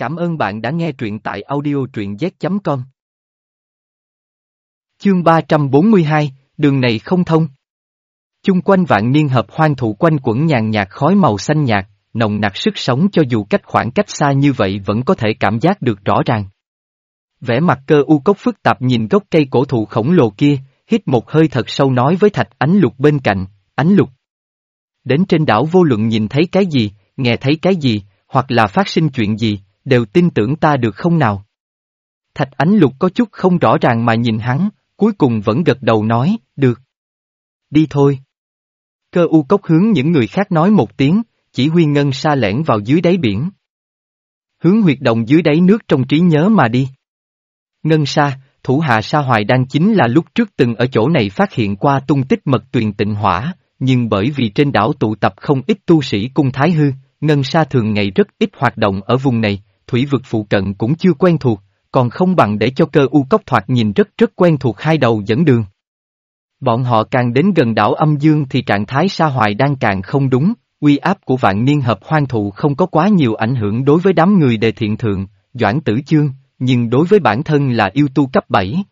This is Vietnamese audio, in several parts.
Cảm ơn bạn đã nghe truyện tại audio truyện z.com. Chương 342, đường này không thông. Chung quanh vạn niên hợp hoang thụ quanh quẩn nhàn nhạt khói màu xanh nhạt, nồng nặc sức sống cho dù cách khoảng cách xa như vậy vẫn có thể cảm giác được rõ ràng. Vẻ mặt cơ u cốc phức tạp nhìn gốc cây cổ thụ khổng lồ kia, hít một hơi thật sâu nói với thạch ánh lục bên cạnh, ánh lục. Đến trên đảo vô luận nhìn thấy cái gì, nghe thấy cái gì, hoặc là phát sinh chuyện gì, đều tin tưởng ta được không nào? Thạch ánh lục có chút không rõ ràng mà nhìn hắn, cuối cùng vẫn gật đầu nói, được. Đi thôi. Cơ u cốc hướng những người khác nói một tiếng, chỉ huy ngân sa lẻn vào dưới đáy biển. Hướng huyệt động dưới đáy nước trong trí nhớ mà đi. Ngân sa, thủ hạ sa hoài đang chính là lúc trước từng ở chỗ này phát hiện qua tung tích mật tuyền tịnh hỏa, nhưng bởi vì trên đảo tụ tập không ít tu sĩ cung thái hư, ngân sa thường ngày rất ít hoạt động ở vùng này, thủy vực phụ cận cũng chưa quen thuộc, còn không bằng để cho cơ u cốc thoạt nhìn rất rất quen thuộc hai đầu dẫn đường. Bọn họ càng đến gần đảo âm dương thì trạng thái sa hoài đang càng không đúng, uy áp của vạn niên hợp hoang thụ không có quá nhiều ảnh hưởng đối với đám người đề thiện thượng, doãn tử chương, nhưng đối với bản thân là yêu tu cấp 7.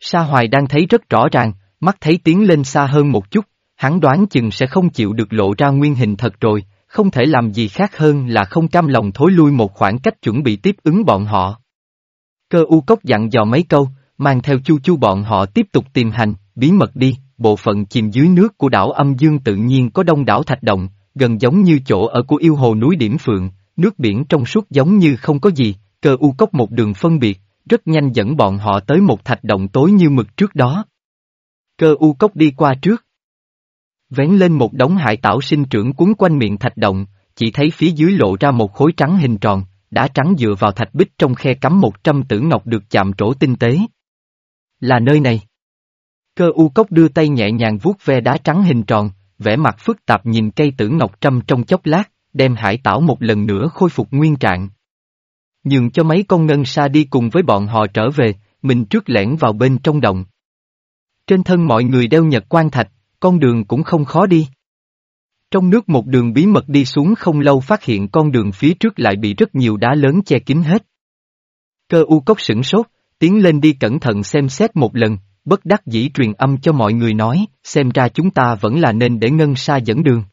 Sa hoài đang thấy rất rõ ràng, mắt thấy tiến lên xa hơn một chút, hắn đoán chừng sẽ không chịu được lộ ra nguyên hình thật rồi, không thể làm gì khác hơn là không cam lòng thối lui một khoảng cách chuẩn bị tiếp ứng bọn họ. Cơ u cốc dặn dò mấy câu, mang theo chu chu bọn họ tiếp tục tìm hành, bí mật đi, bộ phận chìm dưới nước của đảo âm dương tự nhiên có đông đảo thạch động, gần giống như chỗ ở của yêu hồ núi Điểm Phượng, nước biển trong suốt giống như không có gì, cơ u cốc một đường phân biệt, rất nhanh dẫn bọn họ tới một thạch động tối như mực trước đó. Cơ u cốc đi qua trước, Vén lên một đống hải tảo sinh trưởng cuốn quanh miệng thạch động, chỉ thấy phía dưới lộ ra một khối trắng hình tròn, đã trắng dựa vào thạch bích trong khe cắm một trăm tử ngọc được chạm trổ tinh tế. Là nơi này. Cơ u cốc đưa tay nhẹ nhàng vuốt ve đá trắng hình tròn, vẻ mặt phức tạp nhìn cây tử ngọc trăm trong chốc lát, đem hải tảo một lần nữa khôi phục nguyên trạng. Nhường cho mấy con ngân sa đi cùng với bọn họ trở về, mình trước lẻn vào bên trong động. Trên thân mọi người đeo nhật quan thạch, con đường cũng không khó đi. Trong nước một đường bí mật đi xuống không lâu phát hiện con đường phía trước lại bị rất nhiều đá lớn che kín hết. Cơ u cốc sửng sốt, tiến lên đi cẩn thận xem xét một lần, bất đắc dĩ truyền âm cho mọi người nói, xem ra chúng ta vẫn là nên để ngân xa dẫn đường.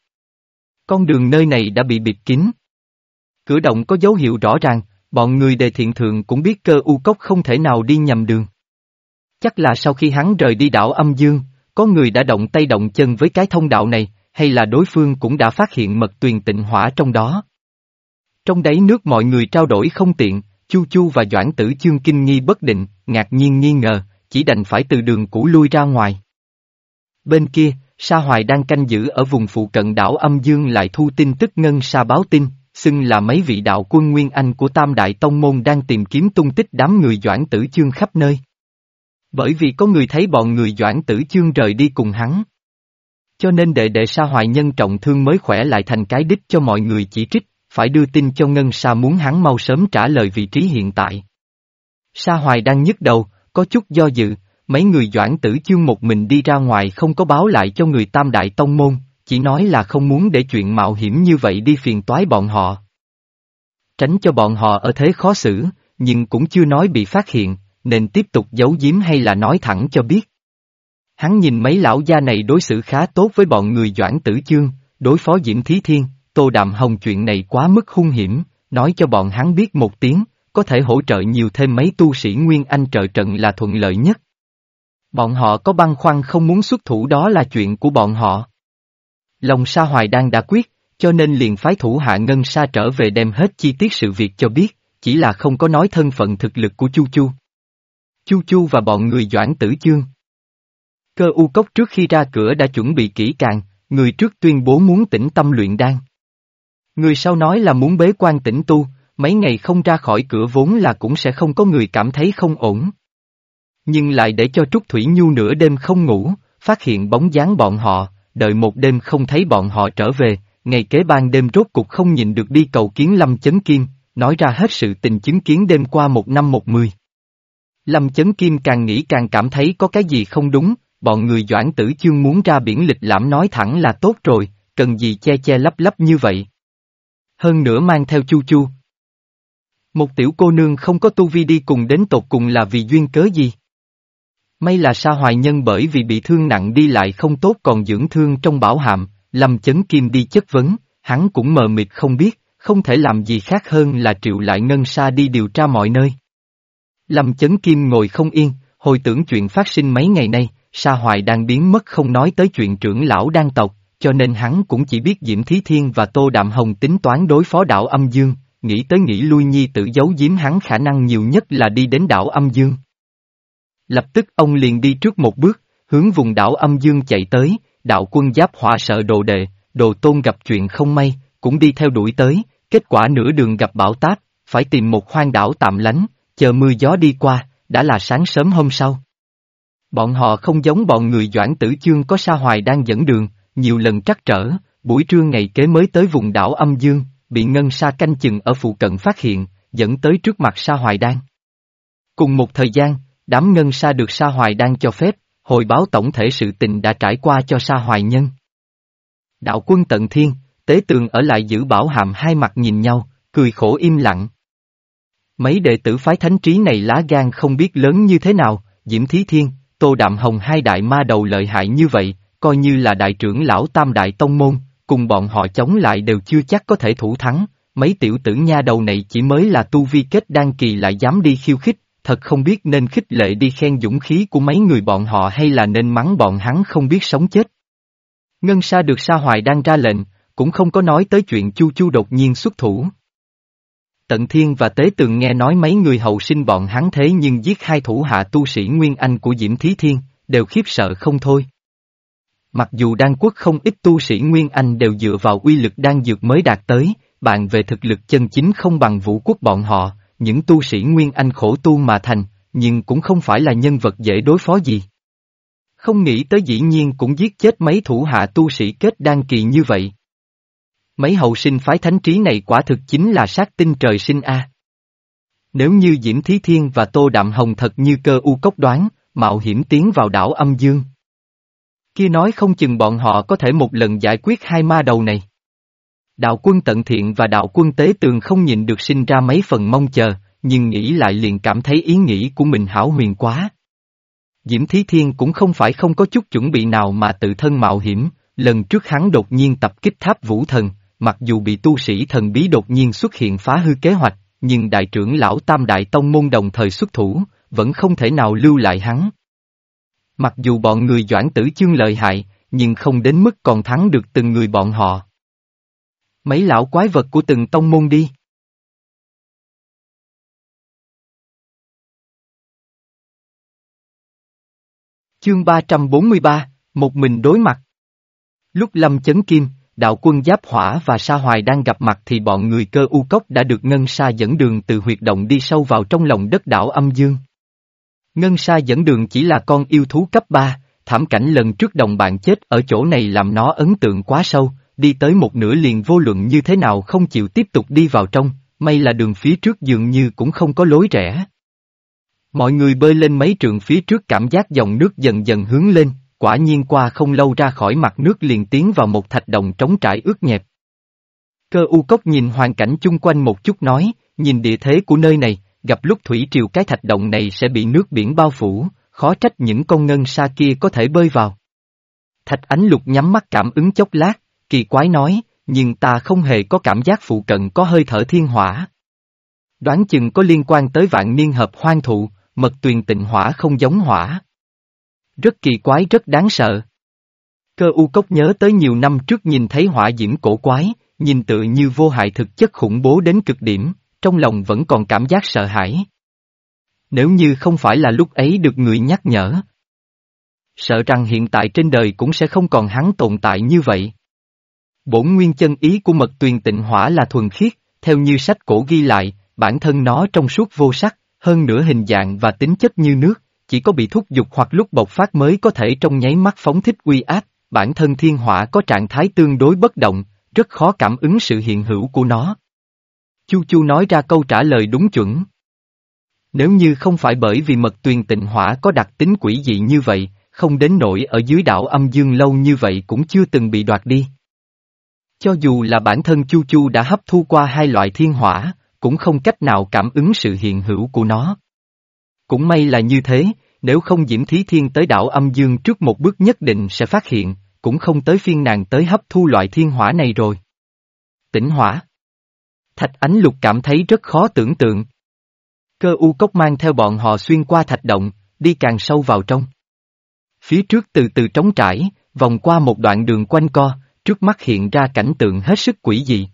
Con đường nơi này đã bị bịt kín. Cửa động có dấu hiệu rõ ràng, bọn người đề thiện thượng cũng biết cơ u cốc không thể nào đi nhầm đường. Chắc là sau khi hắn rời đi đảo âm dương, có người đã động tay động chân với cái thông đạo này, hay là đối phương cũng đã phát hiện mật tuyền tịnh hỏa trong đó. Trong đáy nước mọi người trao đổi không tiện, Chu Chu và Doãn Tử Chương kinh nghi bất định, ngạc nhiên nghi ngờ, chỉ đành phải từ đường cũ lui ra ngoài. Bên kia, Sa Hoài đang canh giữ ở vùng phụ cận đảo âm dương lại thu tin tức ngân sa báo tin, xưng là mấy vị đạo quân Nguyên Anh của Tam Đại Tông Môn đang tìm kiếm tung tích đám người Doãn Tử Chương khắp nơi. Bởi vì có người thấy bọn người Doãn Tử Chương rời đi cùng hắn. Cho nên đệ đệ Sa Hoài nhân trọng thương mới khỏe lại thành cái đích cho mọi người chỉ trích, phải đưa tin cho Ngân Sa muốn hắn mau sớm trả lời vị trí hiện tại. Sa Hoài đang nhức đầu, có chút do dự, mấy người Doãn Tử Chương một mình đi ra ngoài không có báo lại cho người Tam Đại Tông Môn, chỉ nói là không muốn để chuyện mạo hiểm như vậy đi phiền toái bọn họ. Tránh cho bọn họ ở thế khó xử, nhưng cũng chưa nói bị phát hiện, nên tiếp tục giấu giếm hay là nói thẳng cho biết. Hắn nhìn mấy lão gia này đối xử khá tốt với bọn người Doãn Tử Chương, đối phó Diễm Thí Thiên, Tô Đạm Hồng chuyện này quá mức hung hiểm, nói cho bọn hắn biết một tiếng, có thể hỗ trợ nhiều thêm mấy tu sĩ Nguyên Anh trợ trận là thuận lợi nhất. Bọn họ có băn khoăn không muốn xuất thủ đó là chuyện của bọn họ. Lòng Sa Hoài đang đã quyết, cho nên liền phái thủ hạ Ngân Sa trở về đem hết chi tiết sự việc cho biết, chỉ là không có nói thân phận thực lực của Chu Chu. Chu Chu và bọn người Doãn Tử Chương. Cơ u cốc trước khi ra cửa đã chuẩn bị kỹ càng, người trước tuyên bố muốn tĩnh tâm luyện đan. Người sau nói là muốn bế quan tĩnh tu, mấy ngày không ra khỏi cửa vốn là cũng sẽ không có người cảm thấy không ổn. Nhưng lại để cho Trúc Thủy Nhu nửa đêm không ngủ, phát hiện bóng dáng bọn họ, đợi một đêm không thấy bọn họ trở về, ngày kế ban đêm rốt cục không nhìn được đi cầu kiến Lâm Chấn Kim, nói ra hết sự tình chứng kiến đêm qua một năm một mười. Lâm Chấn Kim càng nghĩ càng cảm thấy có cái gì không đúng, bọn người Doãn Tử Chương muốn ra biển lịch lãm nói thẳng là tốt rồi, cần gì che che lấp lấp như vậy. Hơn nữa mang theo Chu Chu. Một tiểu cô nương không có tu vi đi cùng đến tột cùng là vì duyên cớ gì? May là sa hoài nhân bởi vì bị thương nặng đi lại không tốt còn dưỡng thương trong bảo hàm, lâm chấn kim đi chất vấn, hắn cũng mờ mịt không biết, không thể làm gì khác hơn là triệu lại ngân sa đi điều tra mọi nơi. Lâm chấn kim ngồi không yên, hồi tưởng chuyện phát sinh mấy ngày nay, sa hoài đang biến mất không nói tới chuyện trưởng lão đang tộc, cho nên hắn cũng chỉ biết Diễm Thí Thiên và Tô Đạm Hồng tính toán đối phó đảo âm dương, nghĩ tới nghĩ lui nhi tự giấu giếm hắn khả năng nhiều nhất là đi đến đảo âm dương. Lập tức ông liền đi trước một bước, hướng vùng đảo âm dương chạy tới, đạo quân giáp hỏa sợ đồ đệ, đồ tôn gặp chuyện không may, cũng đi theo đuổi tới, kết quả nửa đường gặp bão táp, phải tìm một hoang đảo tạm lánh, chờ mưa gió đi qua, đã là sáng sớm hôm sau. Bọn họ không giống bọn người Doãn Tử Chương có Sa Hoài đang dẫn đường, nhiều lần trắc trở, buổi trưa ngày kế mới tới vùng đảo âm dương, bị ngân sa canh chừng ở phụ cận phát hiện, dẫn tới trước mặt Sa Hoài Đan. Cùng một thời gian, đám ngân sa được Sa Hoài Đan cho phép, hồi báo tổng thể sự tình đã trải qua cho Sa Hoài Nhân. Đạo quân tận thiên, tế tường ở lại giữ bảo hàm hai mặt nhìn nhau, cười khổ im lặng. Mấy đệ tử phái thánh trí này lá gan không biết lớn như thế nào, Diễm Thí Thiên, Tô Đạm Hồng hai đại ma đầu lợi hại như vậy, coi như là đại trưởng lão tam đại tông môn, cùng bọn họ chống lại đều chưa chắc có thể thủ thắng, mấy tiểu tử nha đầu này chỉ mới là tu vi kết đan kỳ lại dám đi khiêu khích, thật không biết nên khích lệ đi khen dũng khí của mấy người bọn họ hay là nên mắng bọn hắn không biết sống chết. Ngân Sa được Sa Hoài đang ra lệnh, cũng không có nói tới chuyện Chu Chu đột nhiên xuất thủ. Tận Thiên và Tế Tường nghe nói mấy người hậu sinh bọn hắn thế nhưng giết hai thủ hạ tu sĩ Nguyên Anh của Diễm Thí Thiên, đều khiếp sợ không thôi. Mặc dù đan quốc không ít tu sĩ Nguyên Anh đều dựa vào uy lực đan dược mới đạt tới, bạn về thực lực chân chính không bằng vũ quốc bọn họ, những tu sĩ Nguyên Anh khổ tu mà thành, nhưng cũng không phải là nhân vật dễ đối phó gì. Không nghĩ tới dĩ nhiên cũng giết chết mấy thủ hạ tu sĩ kết đan kỳ như vậy. Mấy hậu sinh phái thánh trí này quả thực chính là sát tinh trời sinh A. Nếu như Diễm Thí Thiên và Tô Đạm Hồng thật như cơ u cốc đoán, mạo hiểm tiến vào đảo âm dương. Kia nói không chừng bọn họ có thể một lần giải quyết hai ma đầu này. Đạo quân tận thiện và đạo quân tế tường không nhìn được sinh ra mấy phần mong chờ, nhưng nghĩ lại liền cảm thấy ý nghĩ của mình hảo huyền quá. Diễm Thí Thiên cũng không phải không có chút chuẩn bị nào mà tự thân mạo hiểm, lần trước hắn đột nhiên tập kích tháp vũ thần, mặc dù bị tu sĩ thần bí đột nhiên xuất hiện phá hư kế hoạch, nhưng đại trưởng lão Tam Đại Tông Môn đồng thời xuất thủ, vẫn không thể nào lưu lại hắn. Mặc dù bọn người doãn tử chương lợi hại, nhưng không đến mức còn thắng được từng người bọn họ. Mấy lão quái vật của từng tông môn đi. Chương 343, một mình đối mặt. Lúc Lâm Chấn Kim, đạo quân Giáp Hỏa và Sa Hoài đang gặp mặt thì bọn người cơ u cốc đã được Ngân Sa dẫn đường từ huyệt động đi sâu vào trong lòng đất đảo âm dương. Ngân Sa dẫn đường chỉ là con yêu thú cấp 3, thảm cảnh lần trước đồng bạn chết ở chỗ này làm nó ấn tượng quá sâu, đi tới một nửa liền vô luận như thế nào không chịu tiếp tục đi vào trong, may là đường phía trước dường như cũng không có lối rẽ. Mọi người bơi lên mấy trường phía trước cảm giác dòng nước dần dần hướng lên, quả nhiên qua không lâu ra khỏi mặt nước liền tiến vào một thạch đồng trống trải ướt nhẹp. Cơ u cốc nhìn hoàn cảnh chung quanh một chút nói, nhìn địa thế của nơi này, gặp lúc thủy triều cái thạch động này sẽ bị nước biển bao phủ, khó trách những con ngân sa kia có thể bơi vào. Thạch ánh lục nhắm mắt cảm ứng chốc lát, kỳ quái nói, nhưng ta không hề có cảm giác phụ cận có hơi thở thiên hỏa. Đoán chừng có liên quan tới vạn niên hợp hoang thụ, mật tuyền tịnh hỏa không giống hỏa. Rất kỳ quái rất đáng sợ. Cơ u cốc nhớ tới nhiều năm trước nhìn thấy hỏa diễm cổ quái, nhìn tự như vô hại thực chất khủng bố đến cực điểm, trong lòng vẫn còn cảm giác sợ hãi. Nếu như không phải là lúc ấy được người nhắc nhở. Sợ rằng hiện tại trên đời cũng sẽ không còn hắn tồn tại như vậy. Bổn nguyên chân ý của mật tuyền tịnh hỏa là thuần khiết, theo như sách cổ ghi lại, bản thân nó trong suốt vô sắc, hơn nữa hình dạng và tính chất như nước, chỉ có bị thúc giục hoặc lúc bộc phát mới có thể trong nháy mắt phóng thích uy áp, bản thân thiên hỏa có trạng thái tương đối bất động, rất khó cảm ứng sự hiện hữu của nó. Chu Chu nói ra câu trả lời đúng chuẩn. Nếu như không phải bởi vì mật tuyền tịnh hỏa có đặc tính quỷ dị như vậy, không đến nỗi ở dưới đảo âm dương lâu như vậy cũng chưa từng bị đoạt đi. Cho dù là bản thân Chu Chu đã hấp thu qua hai loại thiên hỏa, cũng không cách nào cảm ứng sự hiện hữu của nó. Cũng may là như thế, nếu không Diễm Thí Thiên tới đảo âm dương trước một bước nhất định sẽ phát hiện, cũng không tới phiên nàng tới hấp thu loại thiên hỏa này rồi. Tỉnh hỏa. Thạch Ánh Lục cảm thấy rất khó tưởng tượng. Cơ u cốc mang theo bọn họ xuyên qua thạch động, đi càng sâu vào trong. Phía trước từ từ trống trải, vòng qua một đoạn đường quanh co, trước mắt hiện ra cảnh tượng hết sức quỷ dị.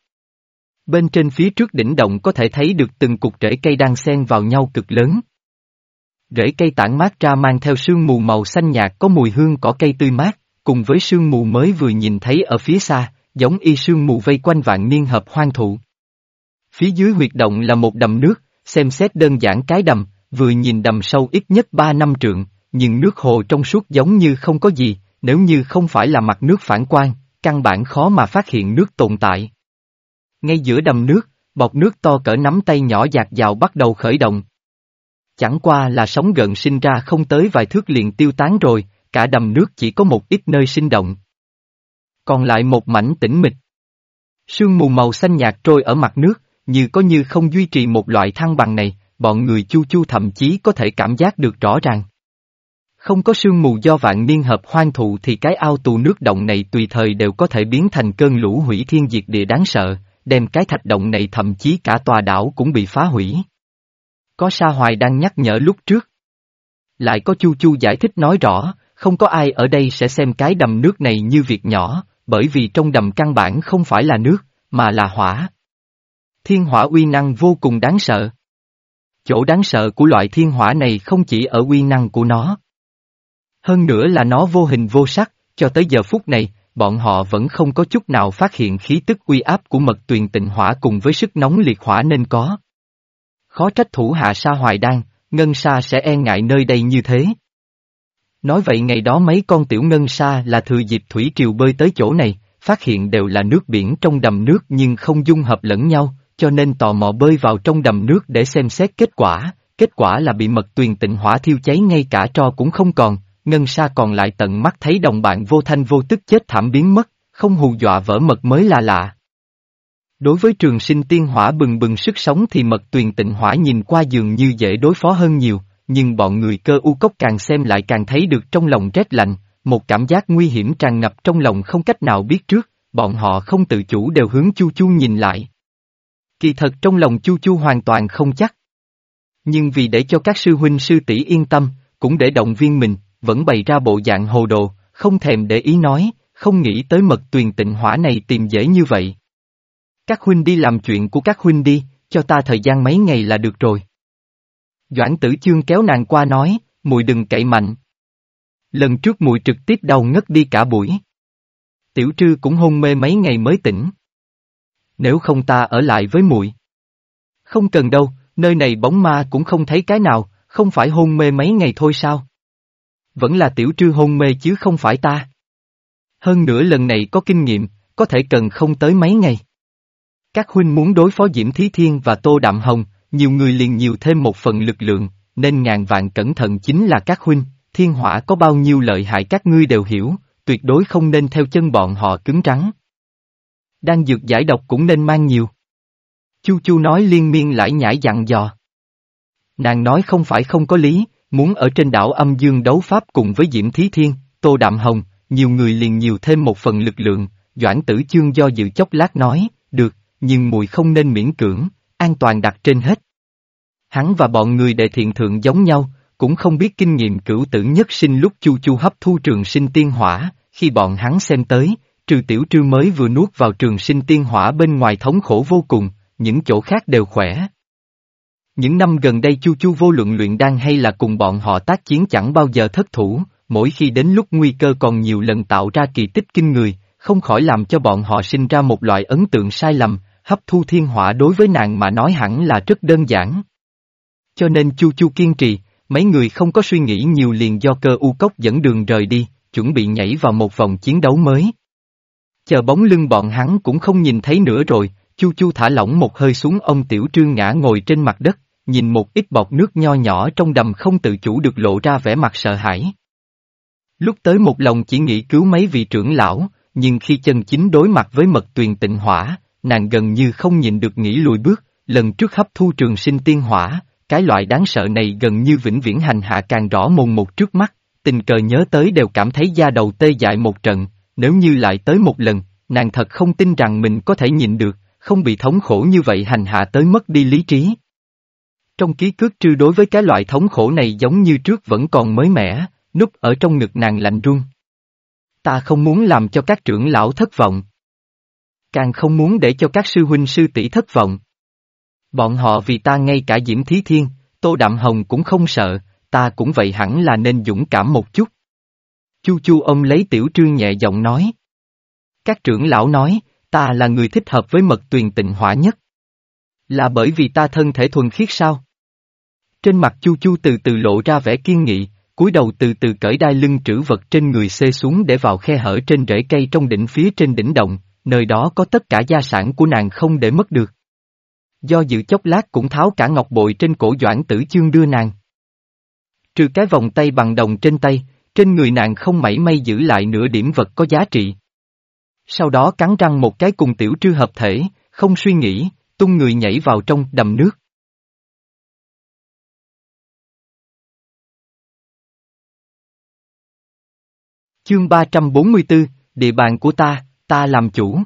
Bên trên phía trước đỉnh động có thể thấy được từng cục rễ cây đang xen vào nhau cực lớn. Rễ cây tản mát ra mang theo sương mù màu xanh nhạt có mùi hương cỏ cây tươi mát, cùng với sương mù mới vừa nhìn thấy ở phía xa, giống y sương mù vây quanh vạn niên hợp hoang thụ. Phía dưới huyệt động là một đầm nước, xem xét đơn giản cái đầm, vừa nhìn đầm sâu ít nhất ba năm trượng, nhưng nước hồ trong suốt giống như không có gì, nếu như không phải là mặt nước phản quang, căn bản khó mà phát hiện nước tồn tại. Ngay giữa đầm nước, bọt nước to cỡ nắm tay nhỏ dạt dào bắt đầu khởi động. Chẳng qua là sóng gần sinh ra không tới vài thước liền tiêu tán rồi, cả đầm nước chỉ có một ít nơi sinh động. Còn lại một mảnh tĩnh mịch. Sương mù màu xanh nhạt trôi ở mặt nước, như có như không duy trì một loại thăng bằng này, bọn người chu chu thậm chí có thể cảm giác được rõ ràng. Không có sương mù do vạn niên hợp hoang thụ thì cái ao tù nước động này tùy thời đều có thể biến thành cơn lũ hủy thiên diệt địa đáng sợ, đem cái thạch động này thậm chí cả tòa đảo cũng bị phá hủy. Có Sa Hoài đang nhắc nhở lúc trước. Lại có Chu Chu giải thích nói rõ, không có ai ở đây sẽ xem cái đầm nước này như việc nhỏ, bởi vì trong đầm căn bản không phải là nước, mà là hỏa. Thiên hỏa uy năng vô cùng đáng sợ. Chỗ đáng sợ của loại thiên hỏa này không chỉ ở uy năng của nó. Hơn nữa là nó vô hình vô sắc, cho tới giờ phút này, bọn họ vẫn không có chút nào phát hiện khí tức uy áp của mật tuyền tịnh hỏa cùng với sức nóng liệt hỏa nên có. Khó trách thủ hạ sa hoài đan, ngân sa sẽ e ngại nơi đây như thế. Nói vậy ngày đó mấy con tiểu ngân sa là thừa dịp thủy triều bơi tới chỗ này, phát hiện đều là nước biển trong đầm nước nhưng không dung hợp lẫn nhau, cho nên tò mò bơi vào trong đầm nước để xem xét kết quả, kết quả là bị mật tuyền tịnh hỏa thiêu cháy ngay cả tro cũng không còn, ngân sa còn lại tận mắt thấy đồng bạn vô thanh vô tức chết thảm biến mất, không hù dọa vỡ mật mới là lạ. Đối với trường sinh tiên hỏa bừng bừng sức sống thì mật tuyền tịnh hỏa nhìn qua dường như dễ đối phó hơn nhiều, nhưng bọn người cơ u cốc càng xem lại càng thấy được trong lòng rét lạnh, một cảm giác nguy hiểm tràn ngập trong lòng không cách nào biết trước, bọn họ không tự chủ đều hướng chu chu nhìn lại. Kỳ thật trong lòng chu chu hoàn toàn không chắc. Nhưng vì để cho các sư huynh sư tỷ yên tâm, cũng để động viên mình, vẫn bày ra bộ dạng hồ đồ, không thèm để ý nói, không nghĩ tới mật tuyền tịnh hỏa này tìm dễ như vậy. Các huynh đi làm chuyện của các huynh đi, cho ta thời gian mấy ngày là được rồi. Doãn tử chương kéo nàng qua nói, mùi đừng cậy mạnh. Lần trước mùi trực tiếp đầu ngất đi cả buổi. Tiểu trư cũng hôn mê mấy ngày mới tỉnh. Nếu không ta ở lại với muội. Không cần đâu, nơi này bóng ma cũng không thấy cái nào, không phải hôn mê mấy ngày thôi sao? Vẫn là tiểu trư hôn mê chứ không phải ta. Hơn nữa lần này có kinh nghiệm, có thể cần không tới mấy ngày. Các huynh muốn đối phó Diễm Thí Thiên và Tô Đạm Hồng, nhiều người liền nhiều thêm một phần lực lượng, nên ngàn vạn cẩn thận chính là các huynh, thiên hỏa có bao nhiêu lợi hại các ngươi đều hiểu, tuyệt đối không nên theo chân bọn họ cứng trắng. Đang dược giải độc cũng nên mang nhiều. Chu Chu nói liên miên lại nhảy dặn dò. Nàng nói không phải không có lý, muốn ở trên đảo âm dương đấu pháp cùng với Diễm Thí Thiên, Tô Đạm Hồng, nhiều người liền nhiều thêm một phần lực lượng, Doãn Tử Chương do dự chốc lát nói, được, nhưng mùi không nên miễn cưỡng, an toàn đặt trên hết. Hắn và bọn người đệ thiện thượng giống nhau, cũng không biết kinh nghiệm cửu tử nhất sinh lúc chu chu hấp thu trường sinh tiên hỏa, khi bọn hắn xem tới, trừ tiểu trư mới vừa nuốt vào trường sinh tiên hỏa bên ngoài thống khổ vô cùng, những chỗ khác đều khỏe. Những năm gần đây chu chu vô luận luyện đan hay là cùng bọn họ tác chiến chẳng bao giờ thất thủ, mỗi khi đến lúc nguy cơ còn nhiều lần tạo ra kỳ tích kinh người, không khỏi làm cho bọn họ sinh ra một loại ấn tượng sai lầm, hấp thu thiên hỏa đối với nàng mà nói hẳn là rất đơn giản. Cho nên Chu Chu kiên trì, mấy người không có suy nghĩ nhiều liền do cơ u cốc dẫn đường rời đi, chuẩn bị nhảy vào một vòng chiến đấu mới. Chờ bóng lưng bọn hắn cũng không nhìn thấy nữa rồi, Chu Chu thả lỏng một hơi xuống ông Tiểu Trương ngã ngồi trên mặt đất, nhìn một ít bọt nước nho nhỏ trong đầm không tự chủ được lộ ra vẻ mặt sợ hãi. Lúc tới một lòng chỉ nghĩ cứu mấy vị trưởng lão, nhưng khi chân chính đối mặt với mật tuyền tịnh hỏa, nàng gần như không nhịn được nghĩ lùi bước, lần trước hấp thu trường sinh tiên hỏa, cái loại đáng sợ này gần như vĩnh viễn hành hạ càng rõ mồn một trước mắt, tình cờ nhớ tới đều cảm thấy da đầu tê dại một trận, nếu như lại tới một lần, nàng thật không tin rằng mình có thể nhịn được, không bị thống khổ như vậy hành hạ tới mất đi lý trí. Trong ký cước trư đối với cái loại thống khổ này giống như trước vẫn còn mới mẻ, núp ở trong ngực nàng lạnh run. Ta không muốn làm cho các trưởng lão thất vọng. Càng không muốn để cho các sư huynh sư tỷ thất vọng. Bọn họ vì ta ngay cả Diễm Thí Thiên, Tô Đạm Hồng cũng không sợ, ta cũng vậy hẳn là nên dũng cảm một chút. Chu chu ông lấy tiểu trương nhẹ giọng nói. Các trưởng lão nói, ta là người thích hợp với mật tuyền tịnh hỏa nhất. Là bởi vì ta thân thể thuần khiết sao? Trên mặt chu chu từ từ lộ ra vẻ kiên nghị, cúi đầu từ từ cởi đai lưng trữ vật trên người xê xuống để vào khe hở trên rễ cây trong đỉnh phía trên đỉnh động, nơi đó có tất cả gia sản của nàng không để mất được. Do dự chốc lát cũng tháo cả ngọc bội trên cổ doãn tử chương đưa nàng. Trừ cái vòng tay bằng đồng trên tay, trên người nàng không mảy may giữ lại nửa điểm vật có giá trị. Sau đó cắn răng một cái cùng tiểu trư hợp thể, không suy nghĩ, tung người nhảy vào trong đầm nước. Chương 344, địa bàn của ta, ta làm chủ.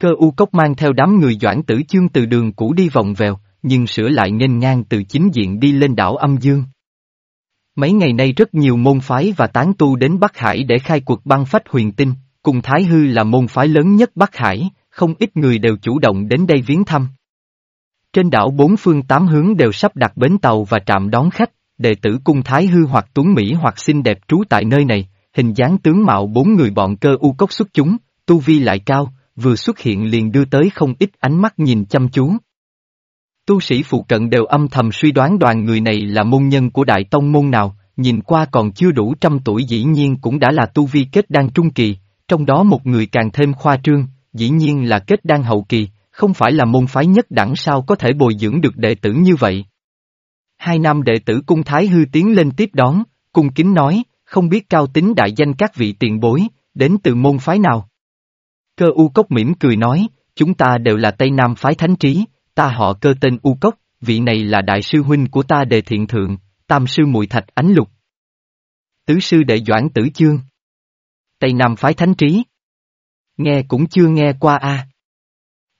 Cơ u cốc mang theo đám người doãn tử chương từ đường cũ đi vòng vèo, nhưng sửa lại nghênh ngang từ chính diện đi lên đảo âm dương. Mấy ngày nay rất nhiều môn phái và tán tu đến Bắc Hải để khai cuộc băng phách huyền tinh, cùng Thái Hư là môn phái lớn nhất Bắc Hải, không ít người đều chủ động đến đây viếng thăm. Trên đảo bốn phương tám hướng đều sắp đặt bến tàu và trạm đón khách, đệ tử cung Thái Hư hoặc Tuấn Mỹ hoặc xinh đẹp trú tại nơi này, hình dáng tướng mạo bốn người bọn cơ u cốc xuất chúng, tu vi lại cao, vừa xuất hiện liền đưa tới không ít ánh mắt nhìn chăm chú. Tu sĩ phụ cận đều âm thầm suy đoán đoàn người này là môn nhân của đại tông môn nào, nhìn qua còn chưa đủ trăm tuổi dĩ nhiên cũng đã là tu vi kết đan trung kỳ, trong đó một người càng thêm khoa trương, dĩ nhiên là kết đan hậu kỳ, không phải là môn phái nhất đẳng sao có thể bồi dưỡng được đệ tử như vậy. Hai năm đệ tử cung Thái Hư tiến lên tiếp đón, cung kính nói, không biết cao tính đại danh các vị tiền bối, đến từ môn phái nào. Cơ U Cốc mỉm cười nói, chúng ta đều là Tây Nam phái thánh trí, ta họ cơ tên U Cốc, vị này là đại sư huynh của ta đề thiện thượng, tam sư mùi thạch ánh lục. Tứ sư đệ doãn tử chương. Tây Nam phái thánh trí. Nghe cũng chưa nghe qua a.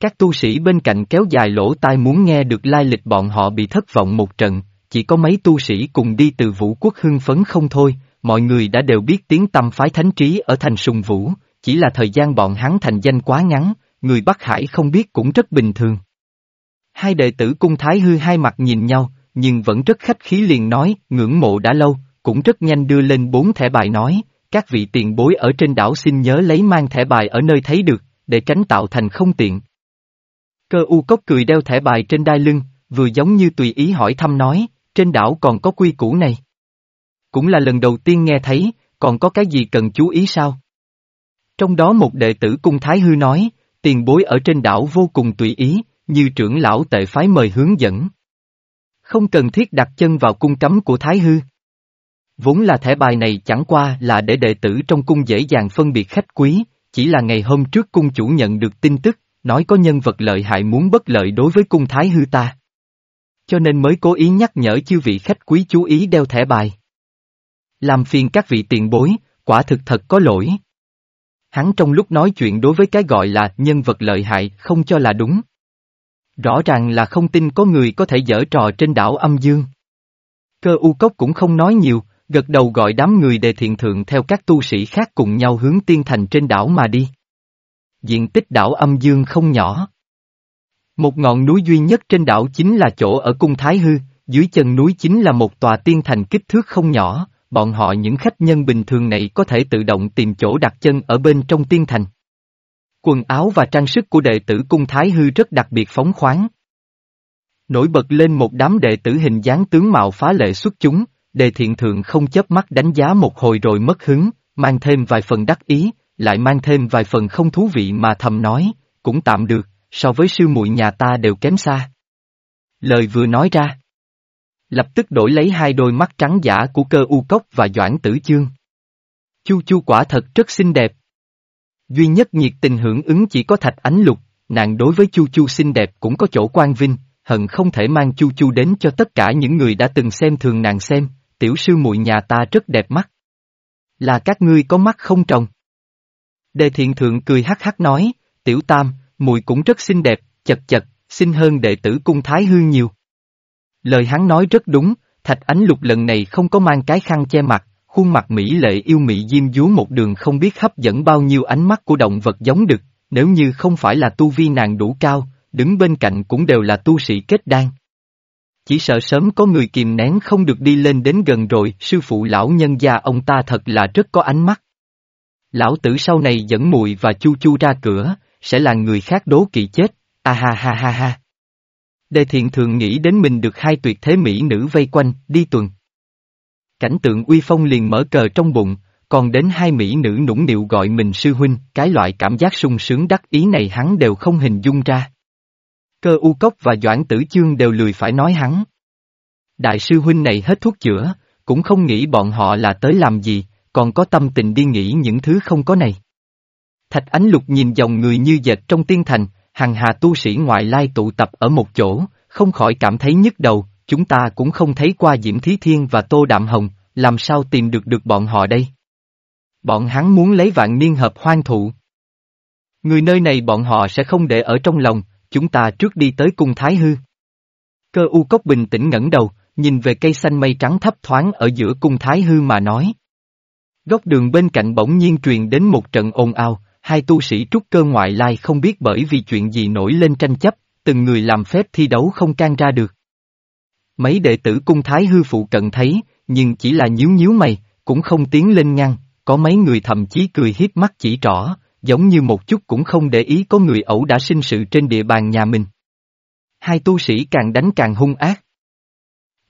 Các tu sĩ bên cạnh kéo dài lỗ tai muốn nghe được lai lịch bọn họ bị thất vọng một trận, chỉ có mấy tu sĩ cùng đi từ vũ quốc hưng phấn không thôi, mọi người đã đều biết tiếng tâm phái thánh trí ở thành sùng vũ, chỉ là thời gian bọn hắn thành danh quá ngắn, người Bắc Hải không biết cũng rất bình thường. Hai đệ tử cung thái hư hai mặt nhìn nhau, nhưng vẫn rất khách khí liền nói, ngưỡng mộ đã lâu, cũng rất nhanh đưa lên bốn thẻ bài nói, các vị tiền bối ở trên đảo xin nhớ lấy mang thẻ bài ở nơi thấy được, để tránh tạo thành không tiện. Cơ u cốc cười đeo thẻ bài trên đai lưng, vừa giống như tùy ý hỏi thăm nói, trên đảo còn có quy củ này. Cũng là lần đầu tiên nghe thấy, còn có cái gì cần chú ý sao? Trong đó một đệ tử cung Thái Hư nói, tiền bối ở trên đảo vô cùng tùy ý, như trưởng lão tệ phái mời hướng dẫn. Không cần thiết đặt chân vào cung cấm của Thái Hư. Vốn là thẻ bài này chẳng qua là để đệ tử trong cung dễ dàng phân biệt khách quý, chỉ là ngày hôm trước cung chủ nhận được tin tức, nói có nhân vật lợi hại muốn bất lợi đối với cung Thái Hư ta. Cho nên mới cố ý nhắc nhở chư vị khách quý chú ý đeo thẻ bài. Làm phiền các vị tiền bối, quả thực thật có lỗi. Hắn trong lúc nói chuyện đối với cái gọi là nhân vật lợi hại không cho là đúng. Rõ ràng là không tin có người có thể dở trò trên đảo âm dương. Cơ u cốc cũng không nói nhiều, gật đầu gọi đám người đề thiện thượng theo các tu sĩ khác cùng nhau hướng tiên thành trên đảo mà đi. Diện tích đảo âm dương không nhỏ. Một ngọn núi duy nhất trên đảo chính là chỗ ở cung Thái Hư, dưới chân núi chính là một tòa tiên thành kích thước không nhỏ, bọn họ những khách nhân bình thường này có thể tự động tìm chỗ đặt chân ở bên trong tiên thành. Quần áo và trang sức của đệ tử cung Thái Hư rất đặc biệt phóng khoáng. Nổi bật lên một đám đệ tử hình dáng tướng mạo phá lệ xuất chúng, đề thiện thượng không chớp mắt đánh giá một hồi rồi mất hứng, mang thêm vài phần đắc ý, lại mang thêm vài phần không thú vị mà thầm nói, cũng tạm được, so với sư muội nhà ta đều kém xa. Lời vừa nói ra. Lập tức đổi lấy hai đôi mắt trắng giả của cơ u cốc và doãn tử chương. Chu chu quả thật rất xinh đẹp. Duy nhất nhiệt tình hưởng ứng chỉ có thạch ánh lục, nàng đối với Chu Chu xinh đẹp cũng có chỗ quan vinh, hận không thể mang Chu Chu đến cho tất cả những người đã từng xem thường nàng xem, tiểu sư muội nhà ta rất đẹp mắt. Là các ngươi có mắt không trồng. Đề thiện thượng cười hắc hắc nói, tiểu tam, mùi cũng rất xinh đẹp, chật chật, xinh hơn đệ tử cung thái Hương nhiều. Lời hắn nói rất đúng, thạch ánh lục lần này không có mang cái khăn che mặt, khuôn mặt mỹ lệ yêu mị diêm dúa một đường không biết hấp dẫn bao nhiêu ánh mắt của động vật giống đực, nếu như không phải là tu vi nàng đủ cao, đứng bên cạnh cũng đều là tu sĩ kết đan. Chỉ sợ sớm có người kìm nén không được đi lên đến gần rồi, sư phụ lão nhân gia ông ta thật là rất có ánh mắt. Lão tử sau này dẫn mùi và chu chu ra cửa, sẽ là người khác đố kỵ chết, a ha ha ha ha. Đề thiện thường nghĩ đến mình được hai tuyệt thế mỹ nữ vây quanh, đi tuần. Cảnh tượng uy phong liền mở cờ trong bụng, còn đến hai mỹ nữ nũng nịu gọi mình sư huynh, cái loại cảm giác sung sướng đắc ý này hắn đều không hình dung ra. Cơ u cốc và doãn tử chương đều lười phải nói hắn. Đại sư huynh này hết thuốc chữa, cũng không nghĩ bọn họ là tới làm gì, còn có tâm tình đi nghĩ những thứ không có này. Thạch Ánh Lục nhìn dòng người như dệt trong tiên thành, hàng hà tu sĩ ngoại lai tụ tập ở một chỗ, không khỏi cảm thấy nhức đầu, chúng ta cũng không thấy qua Diễm Thí Thiên và Tô Đạm Hồng, làm sao tìm được được bọn họ đây? Bọn hắn muốn lấy vạn niên hợp hoang thụ. Người nơi này bọn họ sẽ không để ở trong lòng, chúng ta trước đi tới cung Thái Hư. Cơ u cốc bình tĩnh ngẩng đầu, nhìn về cây xanh mây trắng thấp thoáng ở giữa cung Thái Hư mà nói. Góc đường bên cạnh bỗng nhiên truyền đến một trận ồn ào, hai tu sĩ trúc cơ ngoại lai không biết bởi vì chuyện gì nổi lên tranh chấp, từng người làm phép thi đấu không can ra được. Mấy đệ tử cung Thái Hư phụ cận thấy, nhưng chỉ là nhíu nhíu mày, cũng không tiến lên ngăn, có mấy người thậm chí cười hiếp mắt chỉ trỏ, giống như một chút cũng không để ý có người ẩu đã sinh sự trên địa bàn nhà mình. Hai tu sĩ càng đánh càng hung ác.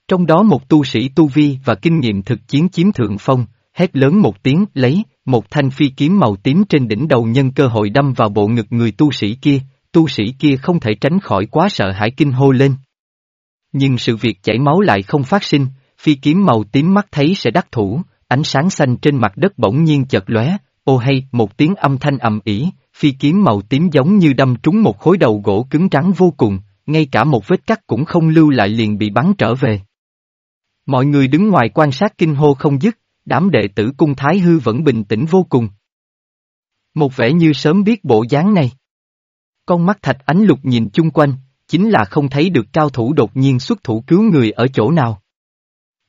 Trong đó một tu sĩ tu vi và kinh nghiệm thực chiến chiếm thượng phong, hét lớn một tiếng lấy, một thanh phi kiếm màu tím trên đỉnh đầu nhân cơ hội đâm vào bộ ngực người tu sĩ kia, tu sĩ kia không thể tránh khỏi quá sợ hãi kinh hô lên. Nhưng sự việc chảy máu lại không phát sinh, phi kiếm màu tím mắt thấy sẽ đắc thủ, ánh sáng xanh trên mặt đất bỗng nhiên chợt lóe, ô hay, một tiếng âm thanh ầm ỉ, phi kiếm màu tím giống như đâm trúng một khối đầu gỗ cứng trắng vô cùng, ngay cả một vết cắt cũng không lưu lại liền bị bắn trở về. Mọi người đứng ngoài quan sát kinh hô không dứt, đám đệ tử cung Thái Hư vẫn bình tĩnh vô cùng. Một vẻ như sớm biết bộ dáng này. Con mắt thạch ánh lục nhìn chung quanh, chính là không thấy được cao thủ đột nhiên xuất thủ cứu người ở chỗ nào.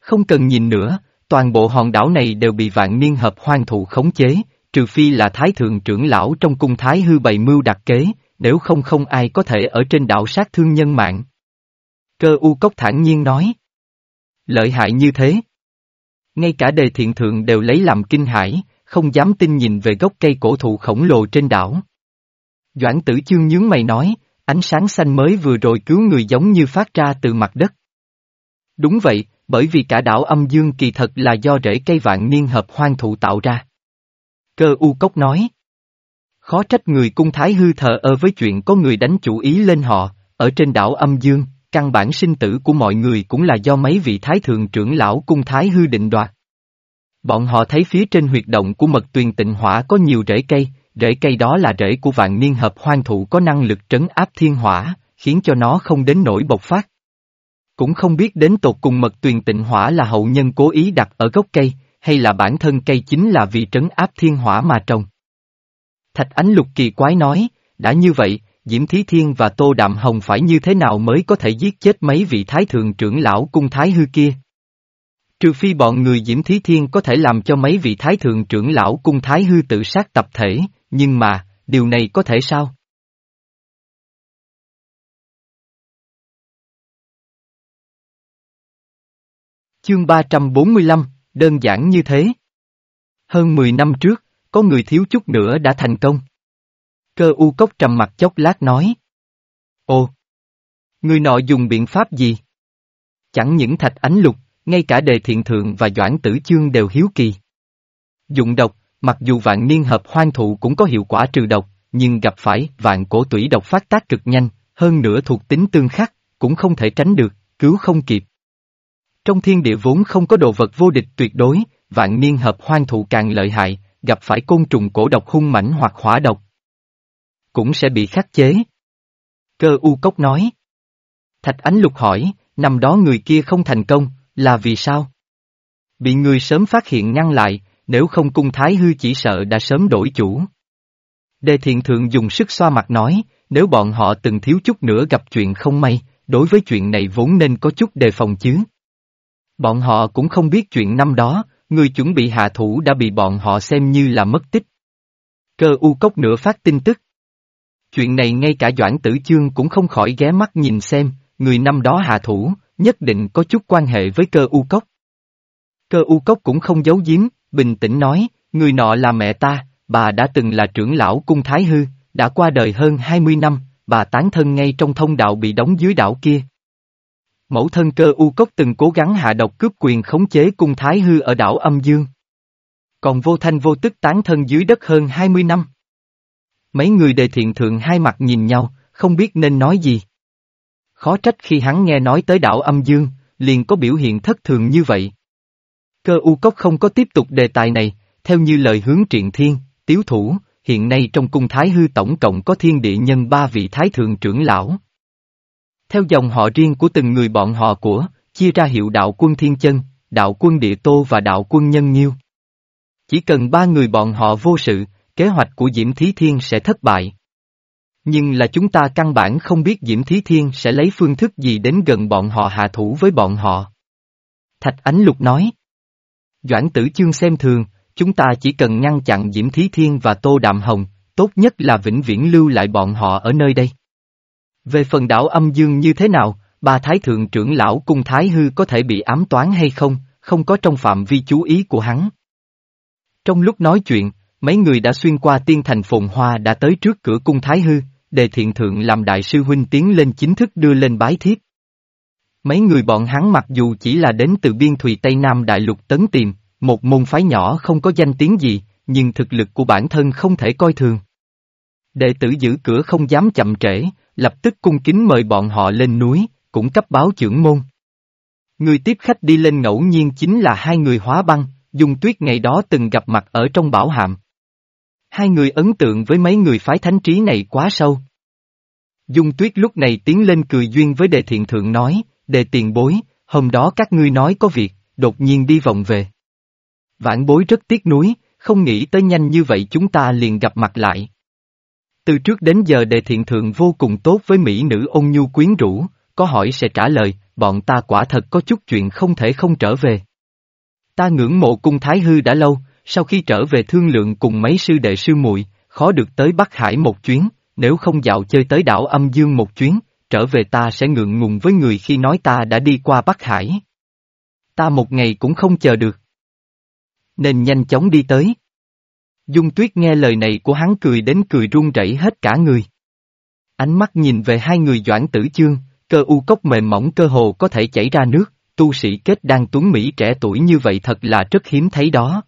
Không cần nhìn nữa, toàn bộ hòn đảo này đều bị vạn niên hợp hoang thụ khống chế, trừ phi là thái thượng trưởng lão trong cung thái hư bày mưu đặc kế, nếu không không ai có thể ở trên đảo sát thương nhân mạng. Cơ u cốc thản nhiên nói. Lợi hại như thế. Ngay cả đề thiện thượng đều lấy làm kinh hãi, không dám tin nhìn về gốc cây cổ thụ khổng lồ trên đảo. Doãn tử chương nhướng mày nói, ánh sáng xanh mới vừa rồi cứu người giống như phát ra từ mặt đất. Đúng vậy, bởi vì cả đảo âm dương kỳ thật là do rễ cây vạn niên hợp hoang thụ tạo ra. Cơ u cốc nói. Khó trách người cung thái hư thờ ơ với chuyện có người đánh chủ ý lên họ, ở trên đảo âm dương, căn bản sinh tử của mọi người cũng là do mấy vị thái thượng trưởng lão cung thái hư định đoạt. Bọn họ thấy phía trên huyệt động của mật tuyền tịnh hỏa có nhiều rễ cây, rễ cây đó là rễ của vạn niên hợp hoang thụ có năng lực trấn áp thiên hỏa, khiến cho nó không đến nổi bộc phát. Cũng không biết đến tột cùng mật tuyền tịnh hỏa là hậu nhân cố ý đặt ở gốc cây, hay là bản thân cây chính là vì trấn áp thiên hỏa mà trồng. Thạch Ánh Lục kỳ quái nói, đã như vậy, Diễm Thí Thiên và Tô Đạm Hồng phải như thế nào mới có thể giết chết mấy vị thái thượng trưởng lão cung thái hư kia? Trừ phi bọn người Diễm Thí Thiên có thể làm cho mấy vị thái thượng trưởng lão cung thái hư tự sát tập thể, nhưng mà, điều này có thể sao? Chương 345, đơn giản như thế. Hơn 10 năm trước, có người thiếu chút nữa đã thành công. Cơ u cốc trầm mặt chốc lát nói. Ồ! Người nọ dùng biện pháp gì? Chẳng những thạch ánh lục, ngay cả đề thiện thượng và doãn tử chương đều hiếu kỳ. Dụng độc, mặc dù vạn niên hợp hoang thụ cũng có hiệu quả trừ độc, nhưng gặp phải vạn cổ tủy độc phát tác cực nhanh, hơn nữa thuộc tính tương khắc, cũng không thể tránh được, cứu không kịp. Trong thiên địa vốn không có đồ vật vô địch tuyệt đối, vạn niên hợp hoang thụ càng lợi hại, gặp phải côn trùng cổ độc hung mãnh hoặc hỏa độc. Cũng sẽ bị khắc chế. Cơ u cốc nói. Thạch Ánh Lục hỏi, năm đó người kia không thành công, là vì sao? Bị người sớm phát hiện ngăn lại, nếu không cung thái hư chỉ sợ đã sớm đổi chủ. Đề thiện thượng dùng sức xoa mặt nói, nếu bọn họ từng thiếu chút nữa gặp chuyện không may, đối với chuyện này vốn nên có chút đề phòng chứ. Bọn họ cũng không biết chuyện năm đó, người chuẩn bị hạ thủ đã bị bọn họ xem như là mất tích. Cơ u cốc nửa phát tin tức. Chuyện này ngay cả Doãn Tử Chương cũng không khỏi ghé mắt nhìn xem, người năm đó hạ thủ, nhất định có chút quan hệ với cơ u cốc. Cơ u cốc cũng không giấu giếm, bình tĩnh nói, người nọ là mẹ ta, bà đã từng là trưởng lão cung Thái Hư, đã qua đời hơn 20 năm, bà tán thân ngay trong thông đạo bị đóng dưới đảo kia. Mẫu thân cơ u cốc từng cố gắng hạ độc cướp quyền khống chế cung Thái Hư ở đảo âm dương. Còn vô thanh vô tức tán thân dưới đất hơn 20 năm. Mấy người đề thiện thượng hai mặt nhìn nhau, không biết nên nói gì. Khó trách khi hắn nghe nói tới đảo âm dương, liền có biểu hiện thất thường như vậy. Cơ u cốc không có tiếp tục đề tài này, theo như lời hướng triện thiên, tiếu thủ, hiện nay trong cung Thái Hư tổng cộng có thiên địa nhân ba vị Thái Thượng trưởng lão. Theo dòng họ riêng của từng người bọn họ của, chia ra hiệu đạo quân Thiên Chân, đạo quân Địa Tô và đạo quân Nhân Nhiêu. Chỉ cần ba người bọn họ vô sự, kế hoạch của Diễm Thí Thiên sẽ thất bại. Nhưng là chúng ta căn bản không biết Diễm Thí Thiên sẽ lấy phương thức gì đến gần bọn họ hạ thủ với bọn họ. Thạch Ánh Lục nói. Doãn tử chương xem thường, chúng ta chỉ cần ngăn chặn Diễm Thí Thiên và Tô Đạm Hồng, tốt nhất là vĩnh viễn lưu lại bọn họ ở nơi đây. Về phần đảo âm dương như thế nào, bà thái thượng trưởng lão cung thái hư có thể bị ám toán hay không, không có trong phạm vi chú ý của hắn. Trong lúc nói chuyện, mấy người đã xuyên qua tiên thành phồn hoa đã tới trước cửa cung thái hư, đề thiện thượng làm đại sư huynh tiến lên chính thức đưa lên bái thiếp. Mấy người bọn hắn mặc dù chỉ là đến từ biên thùy Tây Nam Đại Lục tấn tìm, một môn phái nhỏ không có danh tiếng gì, nhưng thực lực của bản thân không thể coi thường. Đệ tử giữ cửa không dám chậm trễ, lập tức cung kính mời bọn họ lên núi, cũng cấp báo trưởng môn. Người tiếp khách đi lên ngẫu nhiên chính là hai người hóa băng, Dung Tuyết ngày đó từng gặp mặt ở trong bảo Hạm. Hai người ấn tượng với mấy người phái thánh trí này quá sâu. Dung Tuyết lúc này tiến lên cười duyên với đề thiện thượng nói, đề tiền bối, hôm đó các ngươi nói có việc, đột nhiên đi vòng về. Vãn bối rất tiếc nuối, không nghĩ tới nhanh như vậy chúng ta liền gặp mặt lại. Từ trước đến giờ đề thiện thượng vô cùng tốt với mỹ nữ ôn nhu quyến rũ, có hỏi sẽ trả lời, bọn ta quả thật có chút chuyện không thể không trở về. Ta ngưỡng mộ cung Thái Hư đã lâu, sau khi trở về thương lượng cùng mấy sư đệ sư muội, khó được tới Bắc Hải một chuyến, nếu không dạo chơi tới đảo âm dương một chuyến, trở về ta sẽ ngượng ngùng với người khi nói ta đã đi qua Bắc Hải. Ta một ngày cũng không chờ được. Nên nhanh chóng đi tới. Dung tuyết nghe lời này của hắn cười đến cười run rẩy hết cả người. Ánh mắt nhìn về hai người doãn tử chương, cơ u cốc mềm mỏng cơ hồ có thể chảy ra nước, tu sĩ kết đang tuấn Mỹ trẻ tuổi như vậy thật là rất hiếm thấy đó.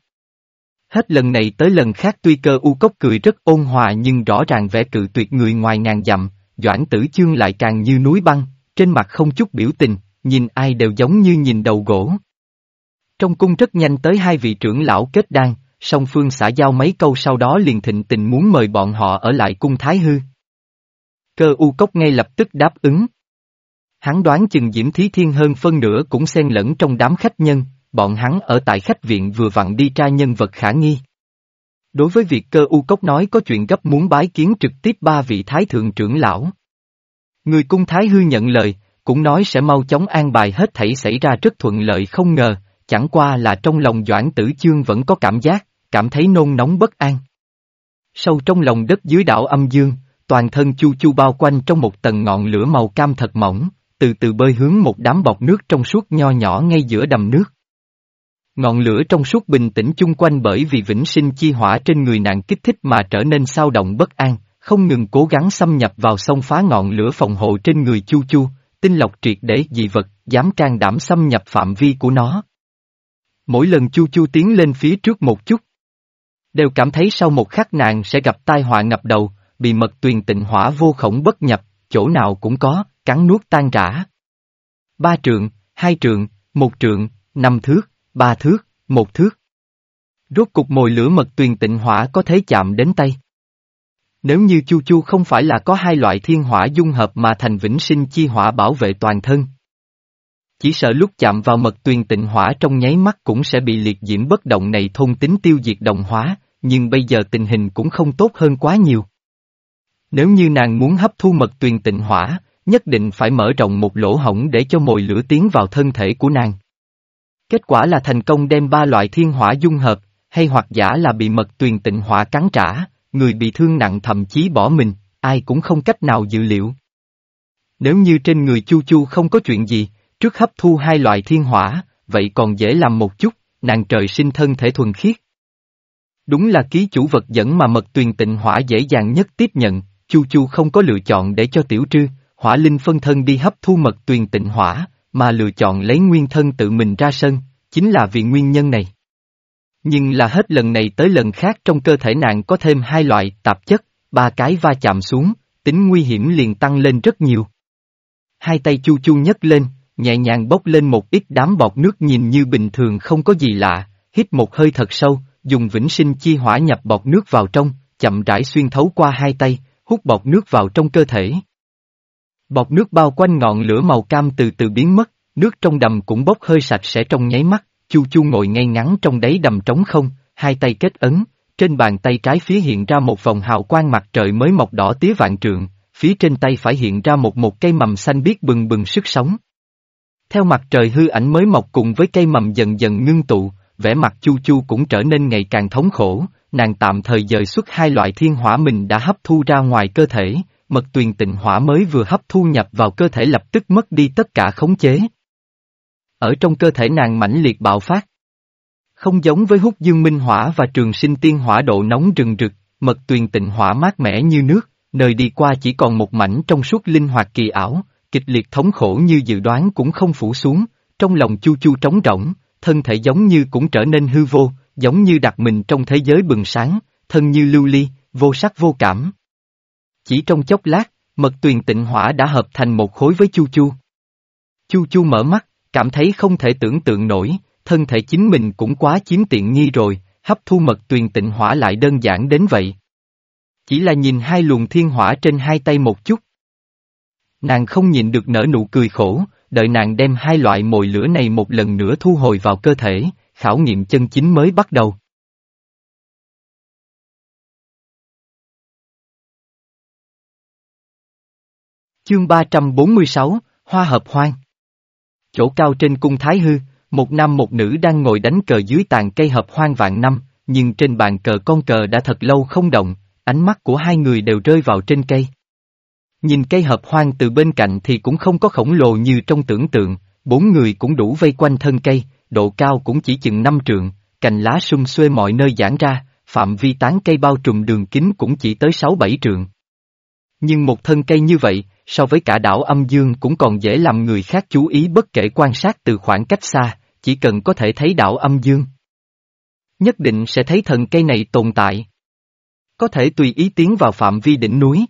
Hết lần này tới lần khác tuy cơ u cốc cười rất ôn hòa nhưng rõ ràng vẻ cự tuyệt người ngoài ngàn dặm, Doãn tử chương lại càng như núi băng, trên mặt không chút biểu tình, nhìn ai đều giống như nhìn đầu gỗ. Trong cung rất nhanh tới hai vị trưởng lão kết đan, song phương xã giao mấy câu sau đó liền thịnh tình muốn mời bọn họ ở lại cung Thái Hư. Cơ u cốc ngay lập tức đáp ứng. Hắn đoán chừng Diễm Thí Thiên hơn phân nửa cũng xen lẫn trong đám khách nhân, bọn hắn ở tại khách viện vừa vặn đi tra nhân vật khả nghi. Đối với việc cơ u cốc nói có chuyện gấp muốn bái kiến trực tiếp ba vị thái thượng trưởng lão. Người cung thái hư nhận lời, cũng nói sẽ mau chóng an bài hết thảy xảy ra rất thuận lợi không ngờ, chẳng qua là trong lòng Doãn Tử Chương vẫn có cảm giác, cảm thấy nôn nóng bất an. Sâu trong lòng đất dưới đảo âm dương, toàn thân chu chu bao quanh trong một tầng ngọn lửa màu cam thật mỏng, từ từ bơi hướng một đám bọc nước trong suốt nho nhỏ ngay giữa đầm nước. Ngọn lửa trong suốt bình tĩnh chung quanh bởi vì vĩnh sinh chi hỏa trên người nàng kích thích mà trở nên sao động bất an, không ngừng cố gắng xâm nhập vào sông phá ngọn lửa phòng hộ trên người chu chu, tinh lọc triệt để dị vật, dám can đảm xâm nhập phạm vi của nó. Mỗi lần chu chu tiến lên phía trước một chút, đều cảm thấy sau một khắc nạn sẽ gặp tai họa ngập đầu, bị mật tuyền tịnh hỏa vô khổng bất nhập, chỗ nào cũng có, cắn nuốt tan rã. Ba trượng, hai trượng, một trượng, năm thước, ba thước, một thước. Rốt cục mồi lửa mật tuyền tịnh hỏa có thể chạm đến tay. Nếu như Chu Chu không phải là có hai loại thiên hỏa dung hợp mà thành vĩnh sinh chi hỏa bảo vệ toàn thân. Chỉ sợ lúc chạm vào mật tuyền tịnh hỏa trong nháy mắt cũng sẽ bị liệt diễm bất động này thôn tính tiêu diệt đồng hóa, nhưng bây giờ tình hình cũng không tốt hơn quá nhiều. Nếu như nàng muốn hấp thu mật tuyền tịnh hỏa, nhất định phải mở rộng một lỗ hổng để cho mồi lửa tiến vào thân thể của nàng. Kết quả là thành công đem ba loại thiên hỏa dung hợp, hay hoặc giả là bị mật tuyền tịnh hỏa cắn trả, người bị thương nặng thậm chí bỏ mình, ai cũng không cách nào dự liệu. Nếu như trên người Chu Chu không có chuyện gì, trước hấp thu hai loại thiên hỏa, vậy còn dễ làm một chút, nàng trời sinh thân thể thuần khiết. Đúng là ký chủ vật dẫn mà mật tuyền tịnh hỏa dễ dàng nhất tiếp nhận, Chu Chu không có lựa chọn để cho tiểu trư, hỏa linh phân thân đi hấp thu mật tuyền tịnh hỏa, mà lựa chọn lấy nguyên thân tự mình ra sân, chính là vì nguyên nhân này. Nhưng là hết lần này tới lần khác trong cơ thể nàng có thêm hai loại tạp chất, ba cái va chạm xuống, tính nguy hiểm liền tăng lên rất nhiều. Hai tay chu chu nhấc lên, nhẹ nhàng bốc lên một ít đám bọt nước nhìn như bình thường không có gì lạ, hít một hơi thật sâu, dùng vĩnh sinh chi hỏa nhập bọt nước vào trong, chậm rãi xuyên thấu qua hai tay, hút bọt nước vào trong cơ thể. Bọt nước bao quanh ngọn lửa màu cam từ từ biến mất, nước trong đầm cũng bốc hơi sạch sẽ trong nháy mắt, Chu Chu ngồi ngay ngắn trong đáy đầm trống không, hai tay kết ấn, trên bàn tay trái phía hiện ra một vòng hào quang mặt trời mới mọc đỏ tía vạn trượng, phía trên tay phải hiện ra một một cây mầm xanh biết bừng bừng sức sống. Theo mặt trời hư ảnh mới mọc cùng với cây mầm dần dần ngưng tụ, vẻ mặt Chu Chu cũng trở nên ngày càng thống khổ, nàng tạm thời dời xuất hai loại thiên hỏa mình đã hấp thu ra ngoài cơ thể, mật tuyền tịnh hỏa mới vừa hấp thu nhập vào cơ thể lập tức mất đi tất cả khống chế. Ở trong cơ thể nàng mãnh liệt bạo phát. Không giống với hút dương minh hỏa và trường sinh tiên hỏa độ nóng rừng rực, mật tuyền tịnh hỏa mát mẻ như nước, nơi đi qua chỉ còn một mảnh trong suốt linh hoạt kỳ ảo, kịch liệt thống khổ như dự đoán cũng không phủ xuống, trong lòng chu chu trống rỗng, thân thể giống như cũng trở nên hư vô, giống như đặt mình trong thế giới bừng sáng, thân như lưu ly, vô sắc vô cảm. Chỉ trong chốc lát, mật tuyền tịnh hỏa đã hợp thành một khối với Chu Chu. Chu Chu mở mắt, cảm thấy không thể tưởng tượng nổi, thân thể chính mình cũng quá chiếm tiện nghi rồi, hấp thu mật tuyền tịnh hỏa lại đơn giản đến vậy. Chỉ là nhìn hai luồng thiên hỏa trên hai tay một chút. Nàng không nhịn được nở nụ cười khổ, đợi nàng đem hai loại mồi lửa này một lần nữa thu hồi vào cơ thể, khảo nghiệm chân chính mới bắt đầu. Chương 346, Hoa hợp hoang Chỗ cao trên cung Thái Hư, một nam một nữ đang ngồi đánh cờ dưới tàn cây hợp hoang vạn năm, nhưng trên bàn cờ con cờ đã thật lâu không động, ánh mắt của hai người đều rơi vào trên cây. Nhìn cây hợp hoang từ bên cạnh thì cũng không có khổng lồ như trong tưởng tượng, bốn người cũng đủ vây quanh thân cây, độ cao cũng chỉ chừng năm trượng, cành lá sum xuê mọi nơi giãn ra, phạm vi tán cây bao trùm đường kính cũng chỉ tới sáu bảy trượng. Nhưng một thân cây như vậy, so với cả đảo âm dương cũng còn dễ làm người khác chú ý bất kể quan sát từ khoảng cách xa, chỉ cần có thể thấy đảo âm dương. Nhất định sẽ thấy thần cây này tồn tại. Có thể tùy ý tiến vào phạm vi đỉnh núi.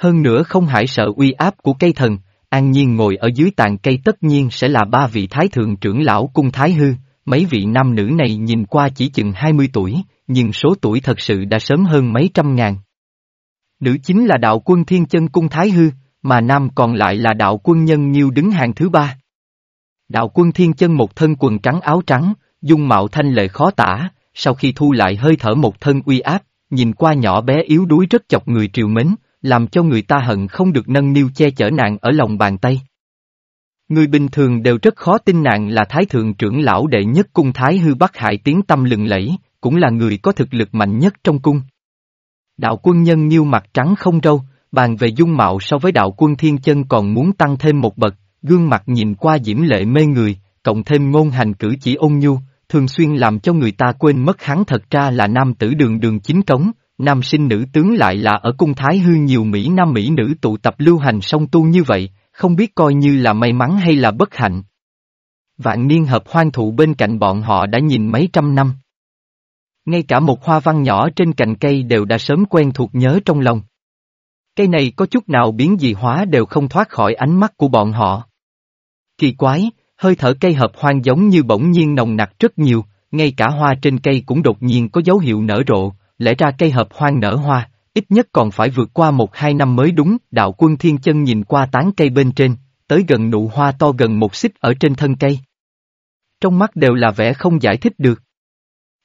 Hơn nữa không hại sợ uy áp của cây thần, an nhiên ngồi ở dưới tàn cây tất nhiên sẽ là ba vị thái thượng trưởng lão cung thái hư, mấy vị nam nữ này nhìn qua chỉ chừng 20 tuổi, nhưng số tuổi thật sự đã sớm hơn mấy trăm ngàn. Nữ chính là đạo quân thiên chân cung thái hư, mà nam còn lại là đạo quân nhân nhiêu đứng hàng thứ ba. Đạo quân thiên chân một thân quần trắng áo trắng, dung mạo thanh lệ khó tả, sau khi thu lại hơi thở một thân uy áp, nhìn qua nhỏ bé yếu đuối rất chọc người triều mến, làm cho người ta hận không được nâng niu che chở nạn ở lòng bàn tay. Người bình thường đều rất khó tin nạn là thái thượng trưởng lão đệ nhất cung thái hư bắc hại tiếng tâm lừng lẫy, cũng là người có thực lực mạnh nhất trong cung. Đạo quân nhân nhiêu mặt trắng không râu, bàn về dung mạo so với đạo quân thiên chân còn muốn tăng thêm một bậc, gương mặt nhìn qua diễm lệ mê người, cộng thêm ngôn hành cử chỉ ôn nhu, thường xuyên làm cho người ta quên mất hắn thật ra là nam tử đường đường chính cống, nam sinh nữ tướng lại là ở cung thái hư nhiều Mỹ nam Mỹ nữ tụ tập lưu hành song tu như vậy, không biết coi như là may mắn hay là bất hạnh. Vạn niên hợp hoang thụ bên cạnh bọn họ đã nhìn mấy trăm năm. Ngay cả một hoa văn nhỏ trên cành cây đều đã sớm quen thuộc nhớ trong lòng. Cây này có chút nào biến dị hóa đều không thoát khỏi ánh mắt của bọn họ. Kỳ quái, hơi thở cây hợp hoang giống như bỗng nhiên nồng nặc rất nhiều, ngay cả hoa trên cây cũng đột nhiên có dấu hiệu nở rộ, lẽ ra cây hợp hoang nở hoa, ít nhất còn phải vượt qua một hai năm mới đúng, đạo quân thiên chân nhìn qua tán cây bên trên, tới gần nụ hoa to gần một xích ở trên thân cây. Trong mắt đều là vẻ không giải thích được.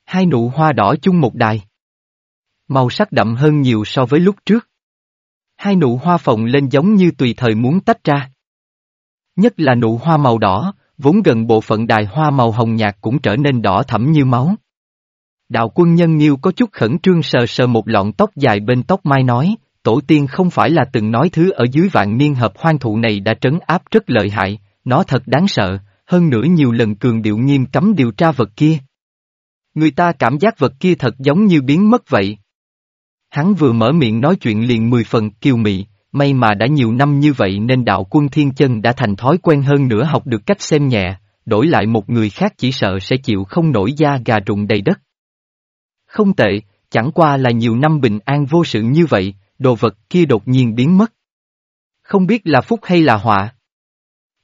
Hai nụ hoa đỏ chung một đài. Màu sắc đậm hơn nhiều so với lúc trước. Hai nụ hoa phồng lên giống như tùy thời muốn tách ra. Nhất là nụ hoa màu đỏ, vốn gần bộ phận đài hoa màu hồng nhạt cũng trở nên đỏ thẫm như máu. Đạo quân nhân nghiêu có chút khẩn trương sờ sờ một lọn tóc dài bên tóc mai nói, tổ tiên không phải là từng nói thứ ở dưới vạn niên hợp hoang thụ này đã trấn áp rất lợi hại, nó thật đáng sợ, hơn nữa nhiều lần cường điệu nghiêm cấm điều tra vật kia. Người ta cảm giác vật kia thật giống như biến mất vậy. Hắn vừa mở miệng nói chuyện liền mười phần kiều mị, may mà đã nhiều năm như vậy nên đạo quân thiên chân đã thành thói quen hơn nữa học được cách xem nhẹ, đổi lại một người khác chỉ sợ sẽ chịu không nổi da gà rụng đầy đất. Không tệ, chẳng qua là nhiều năm bình an vô sự như vậy, đồ vật kia đột nhiên biến mất. Không biết là phúc hay là họa.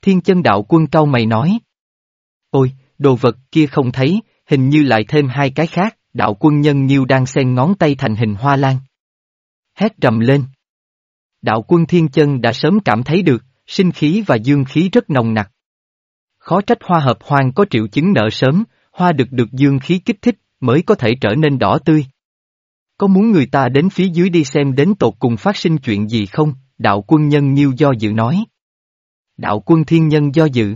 Thiên chân đạo quân cau mày nói. Ôi, đồ vật kia không thấy, hình như lại thêm hai cái khác, đạo quân nhân nhiêu đang xen ngón tay thành hình hoa lan. Hét trầm lên. Đạo quân thiên chân đã sớm cảm thấy được, sinh khí và dương khí rất nồng nặc. Khó trách hoa hợp hoang có triệu chứng nợ sớm, hoa được được dương khí kích thích, mới có thể trở nên đỏ tươi. Có muốn người ta đến phía dưới đi xem đến tột cùng phát sinh chuyện gì không? Đạo quân nhân nhiêu do dự nói. Đạo quân thiên nhân do dự.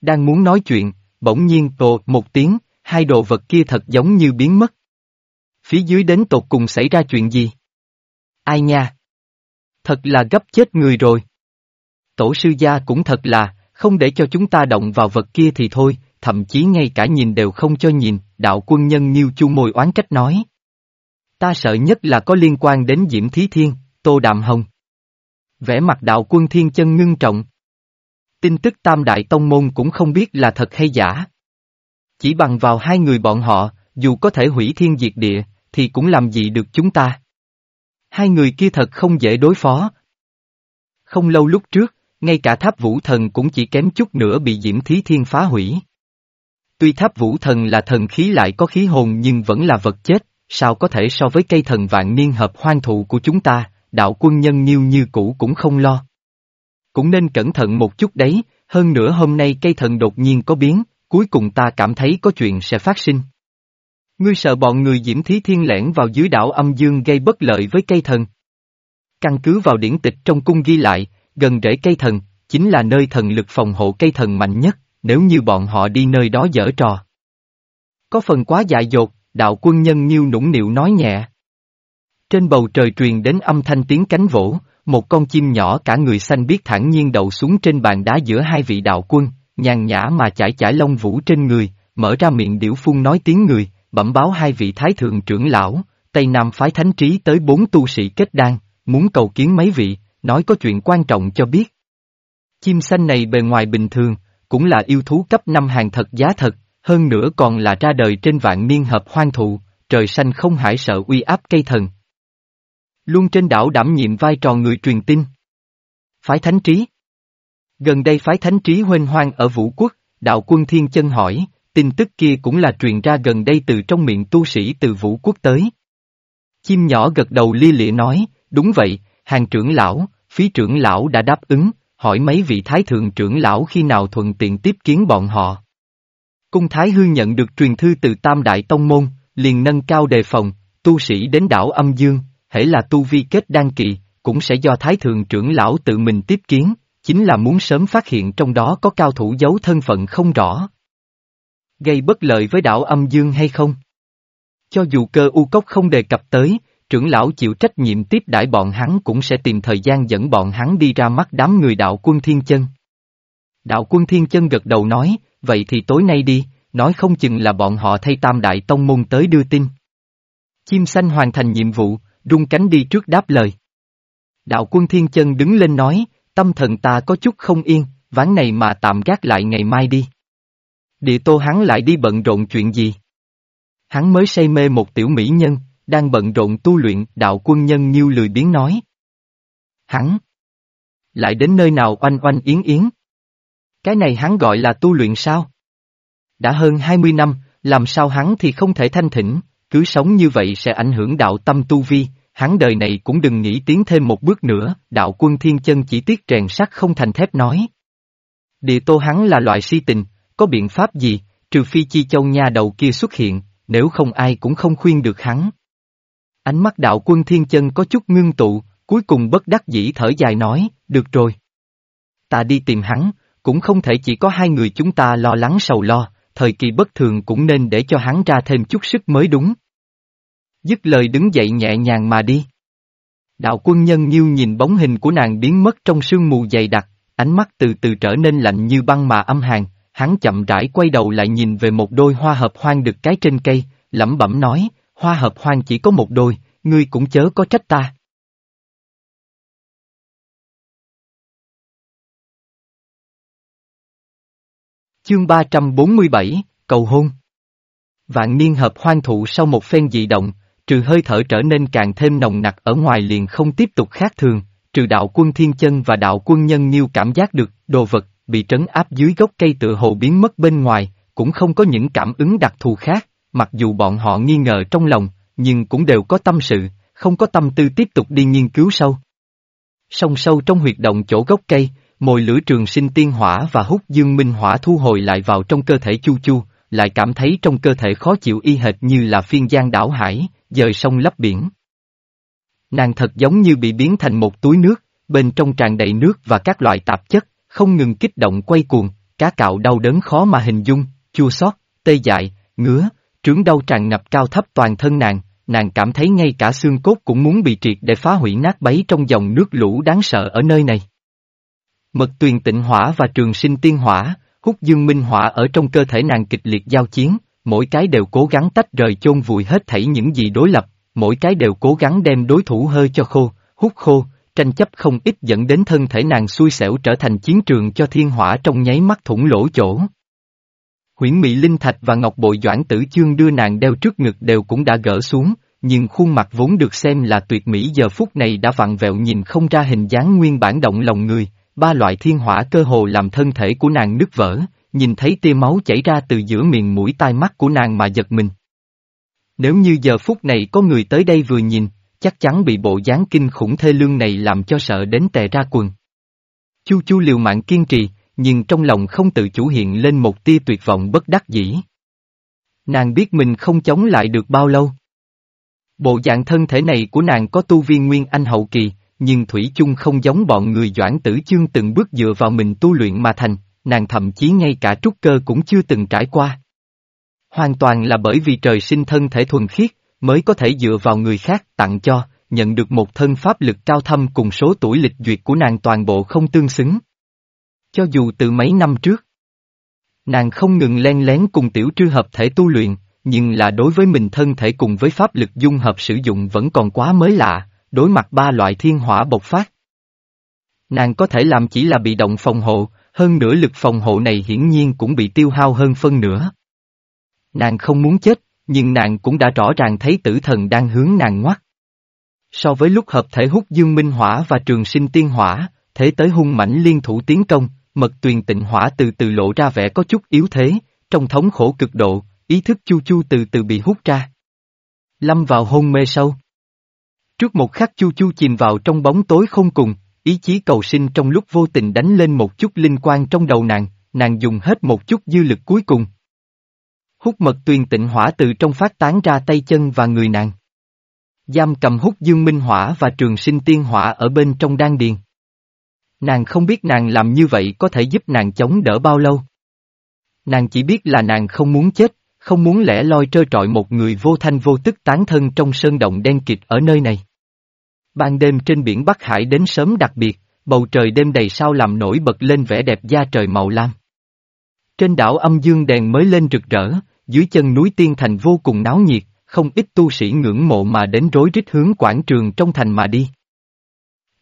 Đang muốn nói chuyện, bỗng nhiên tột một tiếng, hai đồ vật kia thật giống như biến mất. Phía dưới đến tột cùng xảy ra chuyện gì? Ai nha? Thật là gấp chết người rồi. Tổ sư gia cũng thật là, không để cho chúng ta động vào vật kia thì thôi, thậm chí ngay cả nhìn đều không cho nhìn, đạo quân nhân nhiêu chu môi oán trách nói. Ta sợ nhất là có liên quan đến Diễm Thí Thiên, Tô Đạm Hồng. vẻ mặt đạo quân thiên chân ngưng trọng. Tin tức tam đại tông môn cũng không biết là thật hay giả. Chỉ bằng vào hai người bọn họ, dù có thể hủy thiên diệt địa, thì cũng làm gì được chúng ta. Hai người kia thật không dễ đối phó. Không lâu lúc trước, ngay cả tháp vũ thần cũng chỉ kém chút nữa bị Diễm Thí Thiên phá hủy. Tuy tháp vũ thần là thần khí lại có khí hồn nhưng vẫn là vật chết, sao có thể so với cây thần vạn niên hợp hoang thụ của chúng ta, đạo quân nhân nhiêu như cũ cũng không lo. Cũng nên cẩn thận một chút đấy, hơn nữa hôm nay cây thần đột nhiên có biến, cuối cùng ta cảm thấy có chuyện sẽ phát sinh. Ngươi sợ bọn người diễm thí thiên lẻn vào dưới đảo âm dương gây bất lợi với cây thần. Căn cứ vào điển tịch trong cung ghi lại, gần rễ cây thần, chính là nơi thần lực phòng hộ cây thần mạnh nhất, nếu như bọn họ đi nơi đó dở trò. Có phần quá dại dột, đạo quân nhân nhiêu nũng nịu nói nhẹ. Trên bầu trời truyền đến âm thanh tiếng cánh vỗ, một con chim nhỏ cả người xanh biết thản nhiên đậu xuống trên bàn đá giữa hai vị đạo quân, nhàn nhã mà chải chải lông vũ trên người, mở ra miệng điểu phun nói tiếng người, bẩm báo hai vị thái thượng trưởng lão, Tây Nam phái thánh trí tới bốn tu sĩ kết đan, muốn cầu kiến mấy vị, nói có chuyện quan trọng cho biết. Chim xanh này bề ngoài bình thường, cũng là yêu thú cấp năm hàng thật giá thật, hơn nữa còn là ra đời trên vạn niên hợp hoang thụ, trời xanh không hải sợ uy áp cây thần. Luôn trên đảo đảm nhiệm vai trò người truyền tin. Phái thánh trí Gần đây phái thánh trí huênh hoang ở Vũ Quốc, đạo quân thiên chân hỏi, tin tức kia cũng là truyền ra gần đây từ trong miệng tu sĩ từ Vũ Quốc tới. Chim nhỏ gật đầu li lịa nói, đúng vậy, hàng trưởng lão, phí trưởng lão đã đáp ứng, hỏi mấy vị thái thượng trưởng lão khi nào thuận tiện tiếp kiến bọn họ. Cung Thái Hư nhận được truyền thư từ Tam Đại Tông Môn, liền nâng cao đề phòng, tu sĩ đến đảo âm dương, thể là tu vi kết đan kỳ, cũng sẽ do Thái Thượng trưởng lão tự mình tiếp kiến, chính là muốn sớm phát hiện trong đó có cao thủ giấu thân phận không rõ. Gây bất lợi với đảo âm dương hay không? Cho dù cơ u cốc không đề cập tới, trưởng lão chịu trách nhiệm tiếp đãi bọn hắn cũng sẽ tìm thời gian dẫn bọn hắn đi ra mắt đám người đạo quân thiên chân. Đạo quân thiên chân gật đầu nói, vậy thì tối nay đi, nói không chừng là bọn họ thay tam đại tông môn tới đưa tin. Chim xanh hoàn thành nhiệm vụ, rung cánh đi trước đáp lời. Đạo quân thiên chân đứng lên nói, tâm thần ta có chút không yên, ván này mà tạm gác lại ngày mai đi. Địa tô hắn lại đi bận rộn chuyện gì? Hắn mới say mê một tiểu mỹ nhân, đang bận rộn tu luyện, đạo quân nhân nhiêu lười biến nói. Hắn! Lại đến nơi nào oanh oanh yến yến? Cái này hắn gọi là tu luyện sao? Đã hơn 20 năm, làm sao hắn thì không thể thanh thỉnh, cứ sống như vậy sẽ ảnh hưởng đạo tâm tu vi, hắn đời này cũng đừng nghĩ tiến thêm một bước nữa, đạo quân thiên chân chỉ tiếc rèn sắt không thành thép nói. Địa tô hắn là loại si tình, có biện pháp gì, trừ phi chi châu nha đầu kia xuất hiện, nếu không ai cũng không khuyên được hắn. Ánh mắt đạo quân thiên chân có chút ngưng tụ, cuối cùng bất đắc dĩ thở dài nói, được rồi. Ta đi tìm hắn, cũng không thể chỉ có hai người chúng ta lo lắng sầu lo, thời kỳ bất thường cũng nên để cho hắn ra thêm chút sức mới đúng. Dứt lời đứng dậy nhẹ nhàng mà đi. Đạo quân nhân nhiêu nhìn bóng hình của nàng biến mất trong sương mù dày đặc, ánh mắt từ từ trở nên lạnh như băng mà âm hàn, hắn chậm rãi quay đầu lại nhìn về một đôi hoa hợp hoang được cái trên cây, lẩm bẩm nói, hoa hợp hoang chỉ có một đôi, ngươi cũng chớ có trách ta. Chương 347, Cầu hôn Vạn niên hợp hoang thụ sau một phen dị động, trừ hơi thở trở nên càng thêm nồng nặc ở ngoài liền không tiếp tục khác thường, trừ đạo quân thiên chân và đạo quân nhân nhiêu cảm giác được, đồ vật, bị trấn áp dưới gốc cây tựa hồ biến mất bên ngoài, cũng không có những cảm ứng đặc thù khác, mặc dù bọn họ nghi ngờ trong lòng, nhưng cũng đều có tâm sự, không có tâm tư tiếp tục đi nghiên cứu sâu. Song sâu trong huyệt động chỗ gốc cây, mồi lửa trường sinh tiên hỏa và hút dương minh hỏa thu hồi lại vào trong cơ thể chu chu, lại cảm thấy trong cơ thể khó chịu y hệt như là phiên gian đảo hải, dời sông lấp biển. Nàng thật giống như bị biến thành một túi nước, bên trong tràn đầy nước và các loại tạp chất, không ngừng kích động quay cuồng, cá cạo đau đớn khó mà hình dung, chua xót, tê dại, ngứa, trướng đau tràn ngập cao thấp toàn thân nàng, nàng cảm thấy ngay cả xương cốt cũng muốn bị triệt để phá hủy nát bấy trong dòng nước lũ đáng sợ ở nơi này. Mật tuyền tịnh hỏa và trường sinh tiên hỏa, hút dương minh hỏa ở trong cơ thể nàng kịch liệt giao chiến, mỗi cái đều cố gắng tách rời chôn vùi hết thảy những gì đối lập, mỗi cái đều cố gắng đem đối thủ hơi cho khô, hút khô, tranh chấp không ít dẫn đến thân thể nàng xui xẻo trở thành chiến trường cho thiên hỏa trong nháy mắt thủng lỗ chỗ. Huyễn Mỹ Linh Thạch và Ngọc Bội Doãn Tử Chương đưa nàng đeo trước ngực đều cũng đã gỡ xuống, nhưng khuôn mặt vốn được xem là tuyệt mỹ giờ phút này đã vặn vẹo nhìn không ra hình dáng nguyên bản động lòng người, ba loại thiên hỏa cơ hồ làm thân thể của nàng nứt vỡ, nhìn thấy tia máu chảy ra từ giữa miệng mũi tai mắt của nàng mà giật mình. Nếu như giờ phút này có người tới đây vừa nhìn, chắc chắn bị bộ dáng kinh khủng thê lương này làm cho sợ đến tè ra quần. Chu chu liều mạng kiên trì, nhưng trong lòng không tự chủ hiện lên một tia tuyệt vọng bất đắc dĩ. Nàng biết mình không chống lại được bao lâu. Bộ dạng thân thể này của nàng có tu viên nguyên anh hậu kỳ, nhưng Thủy chung không giống bọn người doãn tử chương từng bước dựa vào mình tu luyện mà thành, nàng thậm chí ngay cả trúc cơ cũng chưa từng trải qua. Hoàn toàn là bởi vì trời sinh thân thể thuần khiết, mới có thể dựa vào người khác tặng cho, nhận được một thân pháp lực cao thâm cùng số tuổi lịch duyệt của nàng toàn bộ không tương xứng. Cho dù từ mấy năm trước, nàng không ngừng len lén cùng tiểu trư hợp thể tu luyện, nhưng là đối với mình thân thể cùng với pháp lực dung hợp sử dụng vẫn còn quá mới lạ, đối mặt ba loại thiên hỏa bộc phát. Nàng có thể làm chỉ là bị động phòng hộ, hơn nữa lực phòng hộ này hiển nhiên cũng bị tiêu hao hơn phân nửa. Nàng không muốn chết, nhưng nàng cũng đã rõ ràng thấy tử thần đang hướng nàng ngoắt. So với lúc hợp thể hút dương minh hỏa và trường sinh tiên hỏa, thế tới hung mãnh liên thủ tiến công, mật tuyền tịnh hỏa từ từ lộ ra vẻ có chút yếu thế, trong thống khổ cực độ, ý thức chu chu từ từ bị hút ra. Lâm vào hôn mê sâu. Trước một khắc chu chu chìm vào trong bóng tối không cùng, ý chí cầu sinh trong lúc vô tình đánh lên một chút linh quan trong đầu nàng, nàng dùng hết một chút dư lực cuối cùng. Hút mật tuyền tịnh hỏa từ trong phát tán ra tay chân và người nàng. Giam cầm hút dương minh hỏa và trường sinh tiên hỏa ở bên trong đan điền. Nàng không biết nàng làm như vậy có thể giúp nàng chống đỡ bao lâu. Nàng chỉ biết là nàng không muốn chết, không muốn lẻ loi trơ trọi một người vô thanh vô tức tán thân trong sơn động đen kịt ở nơi này. Ban đêm trên biển Bắc Hải đến sớm đặc biệt, bầu trời đêm đầy sao làm nổi bật lên vẻ đẹp da trời màu lam. Trên đảo âm dương đèn mới lên rực rỡ, dưới chân núi Tiên Thành vô cùng náo nhiệt, không ít tu sĩ ngưỡng mộ mà đến rối rít hướng quảng trường trong thành mà đi.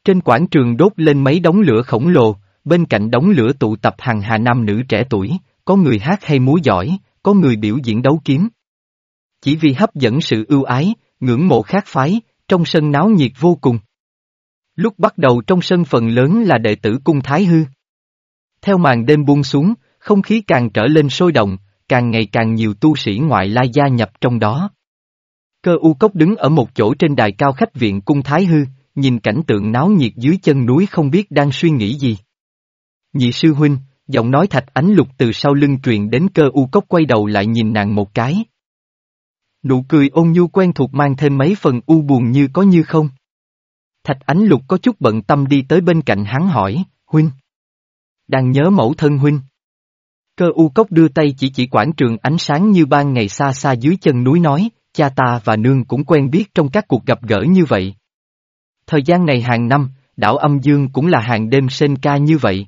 Trên quảng trường đốt lên mấy đống lửa khổng lồ, bên cạnh đống lửa tụ tập hàng hà nam nữ trẻ tuổi, có người hát hay múa giỏi, có người biểu diễn đấu kiếm. Chỉ vì hấp dẫn sự ưu ái, ngưỡng mộ khác phái, trong sân náo nhiệt vô cùng. Lúc bắt đầu trong sân phần lớn là đệ tử cung Thái Hư. Theo màn đêm buông xuống, không khí càng trở lên sôi động, càng ngày càng nhiều tu sĩ ngoại lai gia nhập trong đó. Cơ u cốc đứng ở một chỗ trên đài cao khách viện cung Thái Hư, nhìn cảnh tượng náo nhiệt dưới chân núi không biết đang suy nghĩ gì. Nhị sư huynh, giọng nói thạch ánh lục từ sau lưng truyền đến cơ u cốc quay đầu lại nhìn nàng một cái. Nụ cười ôn nhu quen thuộc mang thêm mấy phần u buồn như có như không. Thạch ánh lục có chút bận tâm đi tới bên cạnh hắn hỏi, huynh. Đang nhớ mẫu thân huynh. Cơ u cốc đưa tay chỉ chỉ quảng trường ánh sáng như ban ngày xa xa dưới chân núi nói, cha ta và nương cũng quen biết trong các cuộc gặp gỡ như vậy. Thời gian này hàng năm, đảo âm dương cũng là hàng đêm sinh ca như vậy.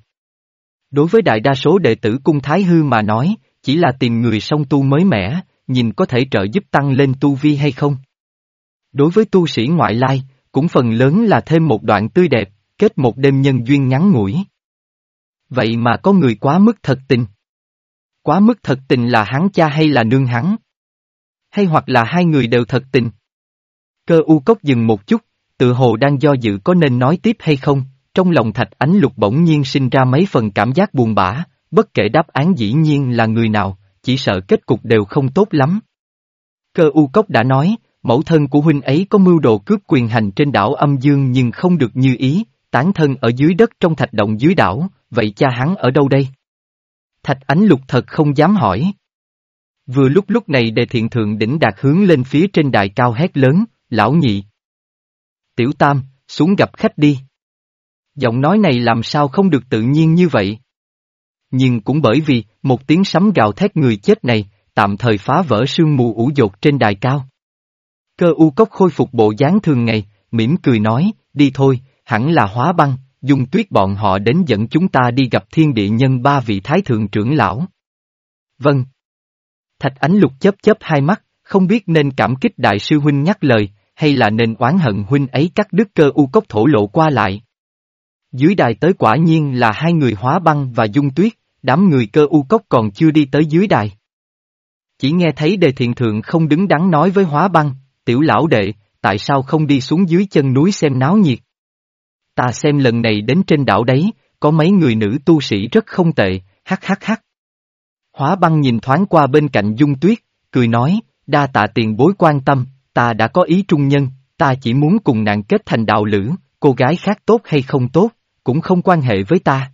Đối với đại đa số đệ tử cung Thái Hư mà nói, chỉ là tìm người song tu mới mẻ, nhìn có thể trợ giúp tăng lên tu vi hay không. Đối với tu sĩ ngoại lai, cũng phần lớn là thêm một đoạn tươi đẹp, kết một đêm nhân duyên ngắn ngủi. Vậy mà có người quá mức thật tình. Quá mức thật tình là hắn cha hay là nương hắn? Hay hoặc là hai người đều thật tình? Cơ u cốc dừng một chút, tự hồ đang do dự có nên nói tiếp hay không, trong lòng thạch ánh lục bỗng nhiên sinh ra mấy phần cảm giác buồn bã, bất kể đáp án dĩ nhiên là người nào, chỉ sợ kết cục đều không tốt lắm. Cơ u cốc đã nói, mẫu thân của huynh ấy có mưu đồ cướp quyền hành trên đảo âm dương nhưng không được như ý, tán thân ở dưới đất trong thạch động dưới đảo, vậy cha hắn ở đâu đây? Thạch ánh lục thật không dám hỏi. Vừa lúc lúc này đề thiện thượng đỉnh đạt hướng lên phía trên đài cao hét lớn, lão nhị. Tiểu tam, xuống gặp khách đi. Giọng nói này làm sao không được tự nhiên như vậy? Nhưng cũng bởi vì, một tiếng sấm gào thét người chết này, tạm thời phá vỡ sương mù ủ dột trên đài cao. Cơ u cốc khôi phục bộ dáng thường ngày, mỉm cười nói, đi thôi, hẳn là hóa băng, dùng tuyết bọn họ đến dẫn chúng ta đi gặp thiên địa nhân ba vị thái thượng trưởng lão. Vâng. Thạch ánh lục chớp chớp hai mắt, không biết nên cảm kích đại sư huynh nhắc lời, hay là nên oán hận huynh ấy cắt đứt cơ u cốc thổ lộ qua lại. Dưới đài tới quả nhiên là hai người hóa băng và dung tuyết, đám người cơ u cốc còn chưa đi tới dưới đài. Chỉ nghe thấy đề thiện thượng không đứng đắn nói với hóa băng, tiểu lão đệ, tại sao không đi xuống dưới chân núi xem náo nhiệt. Ta xem lần này đến trên đảo đấy, có mấy người nữ tu sĩ rất không tệ, hắc hắc hắc. Hóa băng nhìn thoáng qua bên cạnh dung tuyết, cười nói, đa tạ tiền bối quan tâm, ta đã có ý trung nhân, ta chỉ muốn cùng nàng kết thành đạo lữ, cô gái khác tốt hay không tốt, cũng không quan hệ với ta.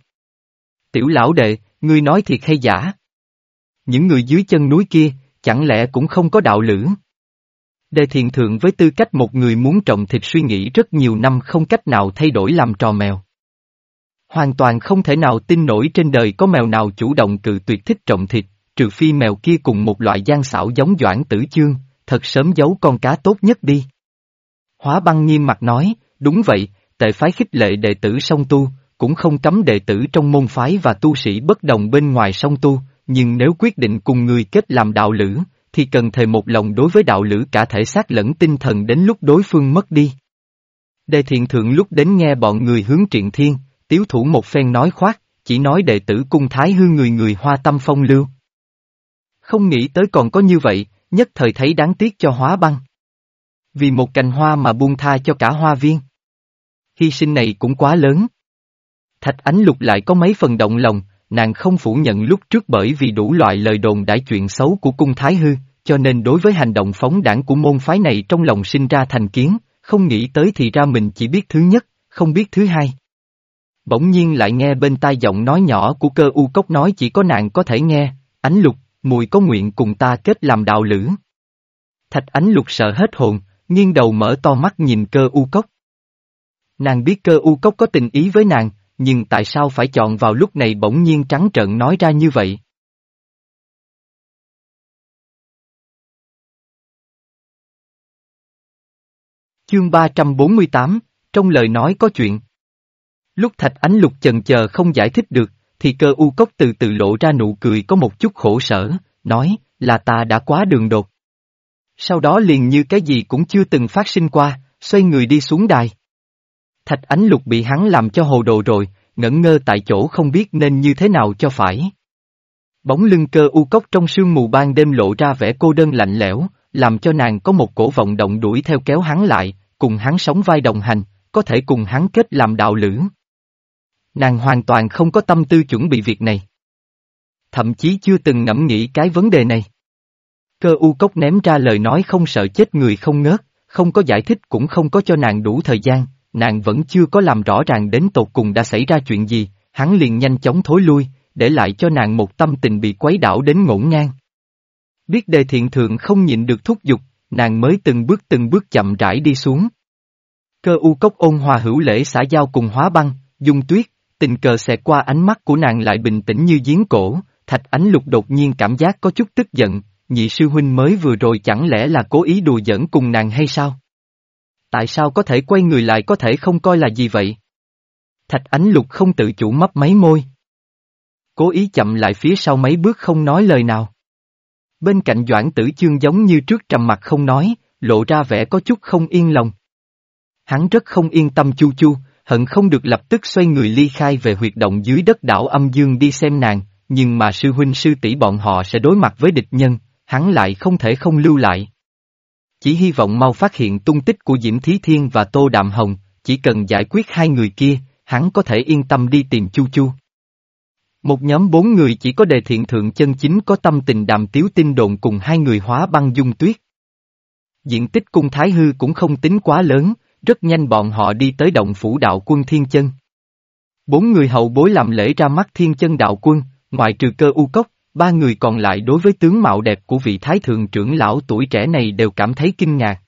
Tiểu lão đệ, ngươi nói thiệt hay giả? Những người dưới chân núi kia, chẳng lẽ cũng không có đạo lữ? Đề thiền thượng với tư cách một người muốn trọng thịt suy nghĩ rất nhiều năm không cách nào thay đổi làm trò mèo. Hoàn toàn không thể nào tin nổi trên đời có mèo nào chủ động cự tuyệt thích trọng thịt, trừ phi mèo kia cùng một loại gian xảo giống Doãn Tử Chương, thật sớm giấu con cá tốt nhất đi. Hóa băng nghiêm mặt nói, đúng vậy, tệ phái khích lệ đệ tử song tu, cũng không cấm đệ tử trong môn phái và tu sĩ bất đồng bên ngoài song tu, nhưng nếu quyết định cùng người kết làm đạo lữ, thì cần thề một lòng đối với đạo lữ cả thể xác lẫn tinh thần đến lúc đối phương mất đi. Đề thiện thượng lúc đến nghe bọn người hướng triện thiên, tiếu thủ một phen nói khoác, chỉ nói đệ tử cung thái hư người người hoa tâm phong lưu. Không nghĩ tới còn có như vậy, nhất thời thấy đáng tiếc cho hóa băng. Vì một cành hoa mà buông tha cho cả hoa viên. Hy sinh này cũng quá lớn. Thạch ánh lục lại có mấy phần động lòng, nàng không phủ nhận lúc trước bởi vì đủ loại lời đồn đãi chuyện xấu của cung Thái Hư, cho nên đối với hành động phóng đảng của môn phái này trong lòng sinh ra thành kiến, không nghĩ tới thì ra mình chỉ biết thứ nhất, không biết thứ hai. Bỗng nhiên lại nghe bên tai giọng nói nhỏ của cơ u cốc nói chỉ có nàng có thể nghe, ánh lục, mùi có nguyện cùng ta kết làm đạo lữ. Thạch ánh lục sợ hết hồn, nghiêng đầu mở to mắt nhìn cơ u cốc. Nàng biết cơ u cốc có tình ý với nàng, nhưng tại sao phải chọn vào lúc này bỗng nhiên trắng trợn nói ra như vậy? Chương 348, trong lời nói có chuyện. Lúc Thạch Ánh Lục chần chờ không giải thích được, thì cơ u cốc từ từ lộ ra nụ cười có một chút khổ sở, nói, là ta đã quá đường đột. Sau đó liền như cái gì cũng chưa từng phát sinh qua, xoay người đi xuống đài. Thạch Ánh Lục bị hắn làm cho hồ đồ rồi, ngẩn ngơ tại chỗ không biết nên như thế nào cho phải. Bóng lưng cơ u cốc trong sương mù ban đêm lộ ra vẻ cô đơn lạnh lẽo, làm cho nàng có một cổ vọng động đuổi theo kéo hắn lại, cùng hắn sống vai đồng hành, có thể cùng hắn kết làm đạo lữ. Nàng hoàn toàn không có tâm tư chuẩn bị việc này. Thậm chí chưa từng ngẫm nghĩ cái vấn đề này. Cơ u cốc ném ra lời nói không sợ chết người không ngớt, không có giải thích cũng không có cho nàng đủ thời gian, nàng vẫn chưa có làm rõ ràng đến tột cùng đã xảy ra chuyện gì, hắn liền nhanh chóng thối lui, để lại cho nàng một tâm tình bị quấy đảo đến ngổn ngang. Biết đề thiện thượng không nhịn được thúc giục, nàng mới từng bước từng bước chậm rãi đi xuống. Cơ u cốc ôn hòa hữu lễ xã giao cùng hóa băng, dung tuyết, tình cờ xẹt qua ánh mắt của nàng lại bình tĩnh như giếng cổ, thạch ánh lục đột nhiên cảm giác có chút tức giận, nhị sư huynh mới vừa rồi chẳng lẽ là cố ý đùa giỡn cùng nàng hay sao? Tại sao có thể quay người lại có thể không coi là gì vậy? Thạch ánh lục không tự chủ mấp mấy môi. Cố ý chậm lại phía sau mấy bước không nói lời nào. Bên cạnh Doãn Tử Chương giống như trước trầm mặt không nói, lộ ra vẻ có chút không yên lòng. Hắn rất không yên tâm chu chu, hận không được lập tức xoay người ly khai về huyệt động dưới đất đảo âm dương đi xem nàng, nhưng mà sư huynh sư tỷ bọn họ sẽ đối mặt với địch nhân, hắn lại không thể không lưu lại. Chỉ hy vọng mau phát hiện tung tích của Diễm Thí Thiên và Tô Đạm Hồng, chỉ cần giải quyết hai người kia, hắn có thể yên tâm đi tìm Chu Chu. Một nhóm bốn người chỉ có đề thiện thượng chân chính có tâm tình đàm tiếu tin đồn cùng hai người hóa băng dung tuyết. Diện tích cung Thái Hư cũng không tính quá lớn, rất nhanh bọn họ đi tới động phủ đạo quân Thiên Chân. Bốn người hậu bối làm lễ ra mắt Thiên Chân đạo quân, ngoại trừ cơ u cốc, ba người còn lại đối với tướng mạo đẹp của vị thái thượng trưởng lão tuổi trẻ này đều cảm thấy kinh ngạc.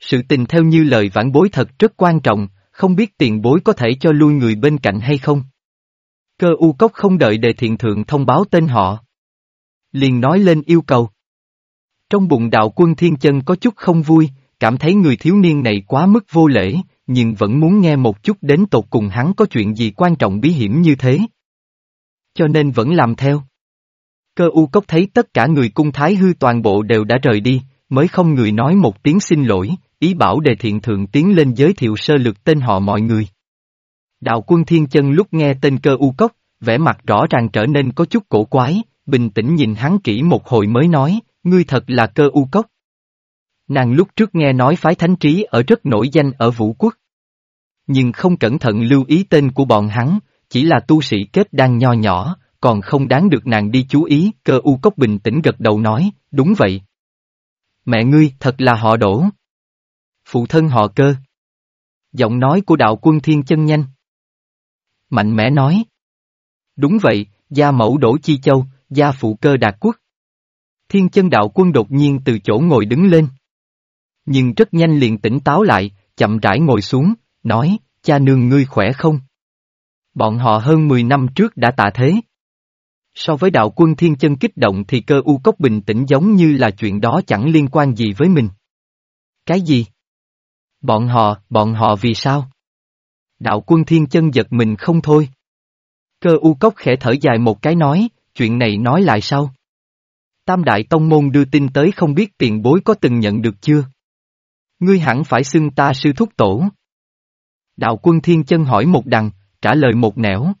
Sự tình theo như lời vãn bối thật rất quan trọng, không biết tiền bối có thể cho lui người bên cạnh hay không. Cơ u cốc không đợi đề thiện thượng thông báo tên họ. Liền nói lên yêu cầu. Trong bụng đạo quân thiên chân có chút không vui, cảm thấy người thiếu niên này quá mức vô lễ, nhưng vẫn muốn nghe một chút đến tột cùng hắn có chuyện gì quan trọng bí hiểm như thế. Cho nên vẫn làm theo. Cơ u cốc thấy tất cả người cung thái hư toàn bộ đều đã rời đi, mới không người nói một tiếng xin lỗi, ý bảo đề thiện thượng tiến lên giới thiệu sơ lược tên họ mọi người. Đạo quân thiên chân lúc nghe tên cơ u cốc, vẻ mặt rõ ràng trở nên có chút cổ quái, bình tĩnh nhìn hắn kỹ một hồi mới nói, ngươi thật là cơ u cốc. Nàng lúc trước nghe nói phái thánh trí ở rất nổi danh ở vũ quốc. Nhưng không cẩn thận lưu ý tên của bọn hắn, chỉ là tu sĩ kết đang nho nhỏ, còn không đáng được nàng đi chú ý, cơ u cốc bình tĩnh gật đầu nói, đúng vậy. Mẹ ngươi thật là họ đổ. Phụ thân họ cơ. Giọng nói của đạo quân thiên chân nhanh. Mạnh mẽ nói. Đúng vậy, gia mẫu đổ chi châu, gia phụ cơ đạt quốc. Thiên chân đạo quân đột nhiên từ chỗ ngồi đứng lên. Nhưng rất nhanh liền tỉnh táo lại, chậm rãi ngồi xuống, nói, cha nương ngươi khỏe không? Bọn họ hơn 10 năm trước đã tạ thế. So với đạo quân thiên chân kích động thì cơ u cốc bình tĩnh giống như là chuyện đó chẳng liên quan gì với mình. Cái gì? Bọn họ, bọn họ vì sao? Đạo quân thiên chân giật mình không thôi. Cơ u cốc khẽ thở dài một cái nói, chuyện này nói lại sao? Tam đại tông môn đưa tin tới không biết tiền bối có từng nhận được chưa? Ngươi hẳn phải xưng ta sư thúc tổ. Đạo quân thiên chân hỏi một đằng, trả lời một nẻo.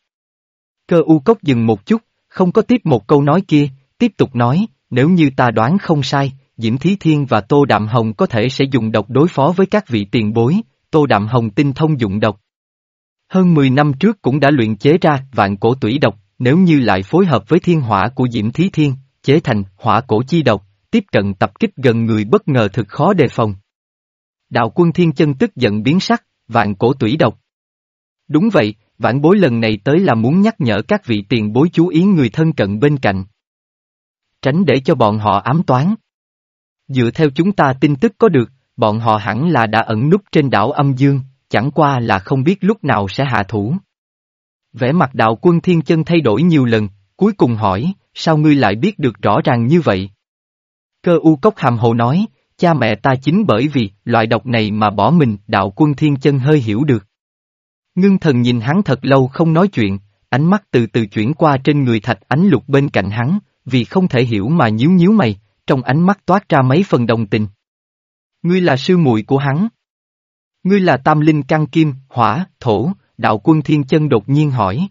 Cơ u cốc dừng một chút, không có tiếp một câu nói kia, tiếp tục nói, nếu như ta đoán không sai, Diễm Thí Thiên và Tô Đạm Hồng có thể sẽ dùng độc đối phó với các vị tiền bối, Tô Đạm Hồng tinh thông dụng độc. Hơn 10 năm trước cũng đã luyện chế ra vạn cổ tủy độc, nếu như lại phối hợp với thiên hỏa của Diễm Thí Thiên, chế thành hỏa cổ chi độc, tiếp cận tập kích gần người bất ngờ thực khó đề phòng. Đạo quân thiên chân tức giận biến sắc, vạn cổ tủy độc. Đúng vậy, vãn bối lần này tới là muốn nhắc nhở các vị tiền bối chú ý người thân cận bên cạnh. Tránh để cho bọn họ ám toán. Dựa theo chúng ta tin tức có được, bọn họ hẳn là đã ẩn núp trên đảo âm dương, chẳng qua là không biết lúc nào sẽ hạ thủ. Vẻ mặt đạo quân thiên chân thay đổi nhiều lần, cuối cùng hỏi, sao ngươi lại biết được rõ ràng như vậy? Cơ u cốc hàm hồ nói, cha mẹ ta chính bởi vì loại độc này mà bỏ mình, đạo quân thiên chân hơi hiểu được. Ngưng thần nhìn hắn thật lâu không nói chuyện, ánh mắt từ từ chuyển qua trên người thạch ánh lục bên cạnh hắn, vì không thể hiểu mà nhíu nhíu mày, trong ánh mắt toát ra mấy phần đồng tình. Ngươi là sư muội của hắn. Ngươi là tam linh căn kim, hỏa, thổ, đạo quân thiên chân đột nhiên hỏi.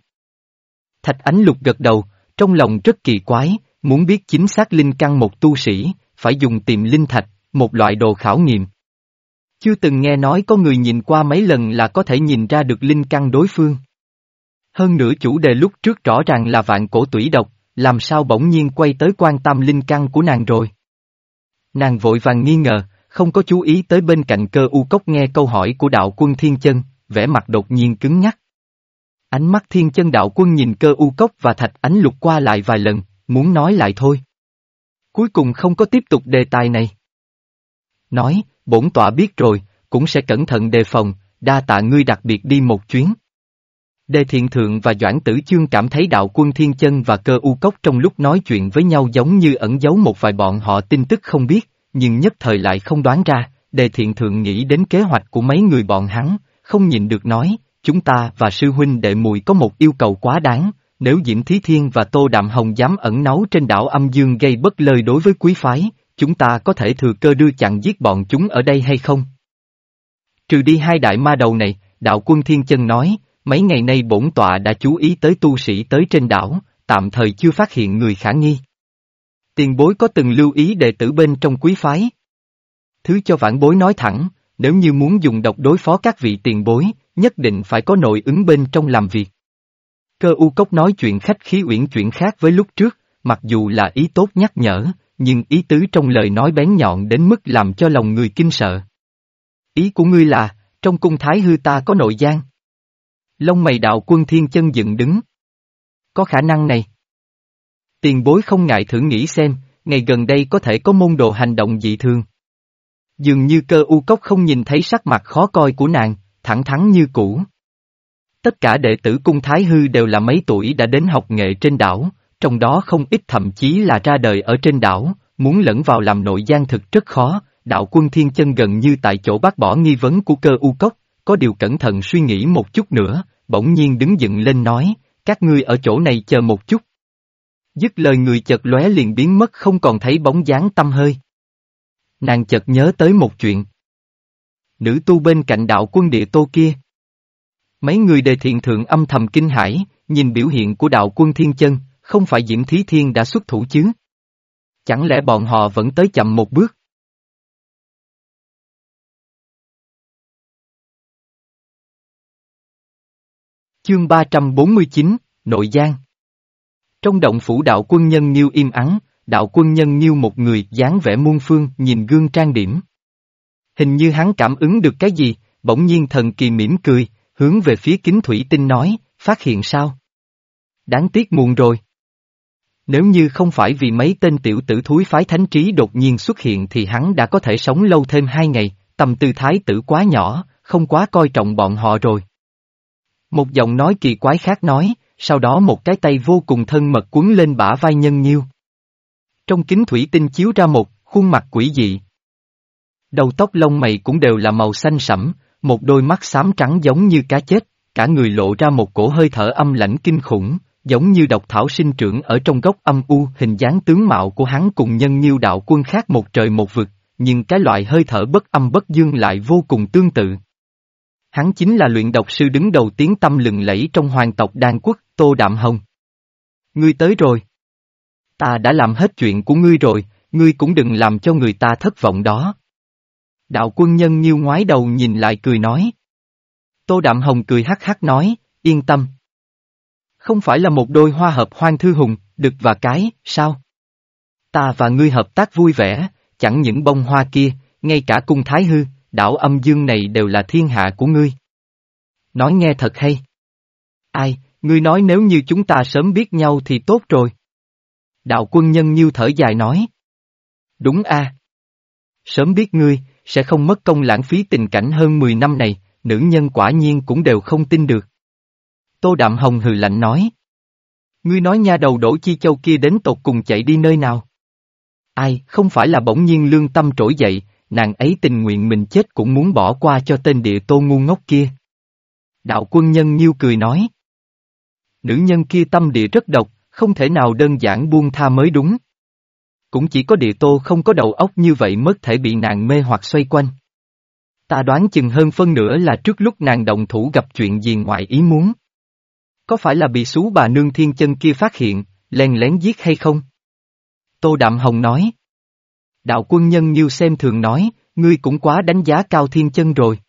Thạch ánh lục gật đầu, trong lòng rất kỳ quái, muốn biết chính xác linh căn một tu sĩ, phải dùng tìm linh thạch, một loại đồ khảo nghiệm. Chưa từng nghe nói có người nhìn qua mấy lần là có thể nhìn ra được linh căn đối phương. Hơn nữa chủ đề lúc trước rõ ràng là vạn cổ tủy độc, làm sao bỗng nhiên quay tới quan tâm linh căn của nàng rồi. Nàng vội vàng nghi ngờ, không có chú ý tới bên cạnh cơ u cốc nghe câu hỏi của đạo quân thiên chân, vẻ mặt đột nhiên cứng nhắc. Ánh mắt thiên chân đạo quân nhìn cơ u cốc và thạch ánh lục qua lại vài lần, muốn nói lại thôi. Cuối cùng không có tiếp tục đề tài này. Nói, bổn tọa biết rồi, cũng sẽ cẩn thận đề phòng, đa tạ ngươi đặc biệt đi một chuyến. Đề thiện thượng và Doãn Tử Chương cảm thấy đạo quân thiên chân và cơ u cốc trong lúc nói chuyện với nhau giống như ẩn giấu một vài bọn họ tin tức không biết, nhưng nhất thời lại không đoán ra, đề thiện thượng nghĩ đến kế hoạch của mấy người bọn hắn, không nhìn được nói, chúng ta và sư huynh đệ mùi có một yêu cầu quá đáng, nếu Diễm Thí Thiên và Tô Đạm Hồng dám ẩn náu trên đảo âm dương gây bất lợi đối với quý phái, chúng ta có thể thừa cơ đưa chặn giết bọn chúng ở đây hay không? Trừ đi hai đại ma đầu này, đạo quân Thiên Chân nói, mấy ngày nay bổn tọa đã chú ý tới tu sĩ tới trên đảo, tạm thời chưa phát hiện người khả nghi. Tiền bối có từng lưu ý đệ tử bên trong quý phái? Thứ cho vãn bối nói thẳng, nếu như muốn dùng độc đối phó các vị tiền bối, nhất định phải có nội ứng bên trong làm việc. Cơ u cốc nói chuyện khách khí uyển chuyển khác với lúc trước, mặc dù là ý tốt nhắc nhở, nhưng ý tứ trong lời nói bén nhọn đến mức làm cho lòng người kinh sợ. Ý của ngươi là, trong cung thái hư ta có nội gian. Lông mày đạo quân thiên chân dựng đứng. Có khả năng này. Tiền bối không ngại thử nghĩ xem, ngày gần đây có thể có môn đồ hành động dị thường. Dường như cơ u cốc không nhìn thấy sắc mặt khó coi của nàng, thẳng thắn như cũ. Tất cả đệ tử cung Thái Hư đều là mấy tuổi đã đến học nghệ trên đảo, trong đó không ít thậm chí là ra đời ở trên đảo, muốn lẫn vào làm nội gian thực rất khó, đạo quân thiên chân gần như tại chỗ bác bỏ nghi vấn của cơ u cốc, có điều cẩn thận suy nghĩ một chút nữa, bỗng nhiên đứng dựng lên nói, các ngươi ở chỗ này chờ một chút. Dứt lời người chợt lóe liền biến mất không còn thấy bóng dáng tâm hơi. Nàng chợt nhớ tới một chuyện. Nữ tu bên cạnh đạo quân địa tô kia. Mấy người đề thiện thượng âm thầm kinh hãi, nhìn biểu hiện của đạo quân thiên chân, không phải Diễm Thí Thiên đã xuất thủ chứ? Chẳng lẽ bọn họ vẫn tới chậm một bước? Chương 349, Nội Giang Trong động phủ đạo quân nhân Nhiêu im ắng, đạo quân nhân Nhiêu một người dáng vẻ muôn phương nhìn gương trang điểm. Hình như hắn cảm ứng được cái gì, bỗng nhiên thần kỳ mỉm cười, hướng về phía kính thủy tinh nói, phát hiện sao? Đáng tiếc muộn rồi. Nếu như không phải vì mấy tên tiểu tử thúi phái thánh trí đột nhiên xuất hiện thì hắn đã có thể sống lâu thêm hai ngày, tầm tư thái tử quá nhỏ, không quá coi trọng bọn họ rồi. Một giọng nói kỳ quái khác nói, sau đó một cái tay vô cùng thân mật cuốn lên bả vai nhân nhiêu. Trong kính thủy tinh chiếu ra một khuôn mặt quỷ dị. Đầu tóc lông mày cũng đều là màu xanh sẫm, một đôi mắt xám trắng giống như cá chết, cả người lộ ra một cổ hơi thở âm lãnh kinh khủng, giống như độc thảo sinh trưởng ở trong gốc âm u hình dáng tướng mạo của hắn cùng nhân nhiêu đạo quân khác một trời một vực, nhưng cái loại hơi thở bất âm bất dương lại vô cùng tương tự. Hắn chính là luyện độc sư đứng đầu tiếng tâm lừng lẫy trong hoàng tộc đan quốc, Tô Đạm Hồng. Ngươi tới rồi. Ta đã làm hết chuyện của ngươi rồi, ngươi cũng đừng làm cho người ta thất vọng đó. Đạo quân nhân nhiêu ngoái đầu nhìn lại cười nói. Tô Đạm Hồng cười hắc hắc nói, yên tâm. Không phải là một đôi hoa hợp hoang thư hùng, đực và cái, sao? Ta và ngươi hợp tác vui vẻ, chẳng những bông hoa kia, ngay cả cung thái hư, đảo âm dương này đều là thiên hạ của ngươi. Nói nghe thật hay. Ai, ngươi nói nếu như chúng ta sớm biết nhau thì tốt rồi. Đạo quân nhân như thở dài nói. Đúng a. Sớm biết ngươi, sẽ không mất công lãng phí tình cảnh hơn 10 năm này, nữ nhân quả nhiên cũng đều không tin được. Tô Đạm Hồng hừ lạnh nói. Ngươi nói nha đầu đổ chi châu kia đến tột cùng chạy đi nơi nào? Ai, không phải là bỗng nhiên lương tâm trỗi dậy, nàng ấy tình nguyện mình chết cũng muốn bỏ qua cho tên địa tô ngu ngốc kia. Đạo quân nhân nhiêu cười nói. Nữ nhân kia tâm địa rất độc, không thể nào đơn giản buông tha mới đúng. Cũng chỉ có địa tô không có đầu óc như vậy mất thể bị nàng mê hoặc xoay quanh. Ta đoán chừng hơn phân nửa là trước lúc nàng đồng thủ gặp chuyện gì ngoại ý muốn. Có phải là bị xú bà nương thiên chân kia phát hiện, len lén giết hay không? Tô Đạm Hồng nói. Đạo quân nhân như xem thường nói, ngươi cũng quá đánh giá cao thiên chân rồi.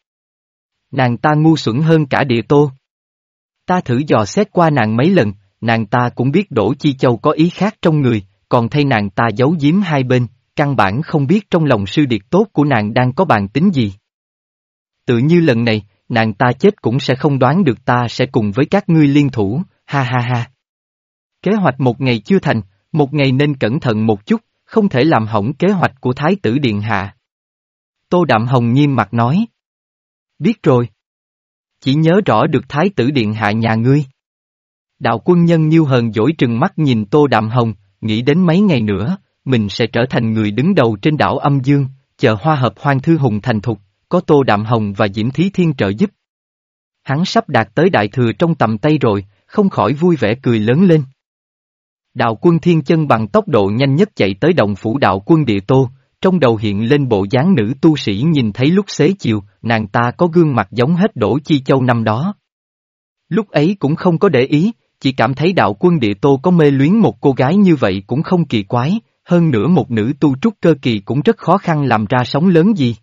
Nàng ta ngu xuẩn hơn cả địa tô. Ta thử dò xét qua nàng mấy lần, nàng ta cũng biết Đỗ Chi Châu có ý khác trong người, còn thay nàng ta giấu giếm hai bên, căn bản không biết trong lòng sư điệt tốt của nàng đang có bàn tính gì. Tự như lần này, nàng ta chết cũng sẽ không đoán được ta sẽ cùng với các ngươi liên thủ, ha ha ha. Kế hoạch một ngày chưa thành, một ngày nên cẩn thận một chút, không thể làm hỏng kế hoạch của Thái tử Điện Hạ. Tô Đạm Hồng nghiêm mặt nói. Biết rồi. Chỉ nhớ rõ được Thái tử Điện Hạ nhà ngươi. Đạo quân nhân nhiêu hờn dỗi trừng mắt nhìn Tô Đạm Hồng, nghĩ đến mấy ngày nữa, mình sẽ trở thành người đứng đầu trên đảo âm dương, chờ hoa hợp hoang thư hùng thành thục, có Tô Đạm Hồng và Diễm Thí Thiên trợ giúp. Hắn sắp đạt tới đại thừa trong tầm tay rồi, không khỏi vui vẻ cười lớn lên. Đạo quân thiên chân bằng tốc độ nhanh nhất chạy tới đồng phủ đạo quân địa tô, trong đầu hiện lên bộ dáng nữ tu sĩ nhìn thấy lúc xế chiều, nàng ta có gương mặt giống hết đổ chi châu năm đó. Lúc ấy cũng không có để ý, chỉ cảm thấy đạo quân địa tô có mê luyến một cô gái như vậy cũng không kỳ quái, hơn nữa một nữ tu trúc cơ kỳ cũng rất khó khăn làm ra sóng lớn gì.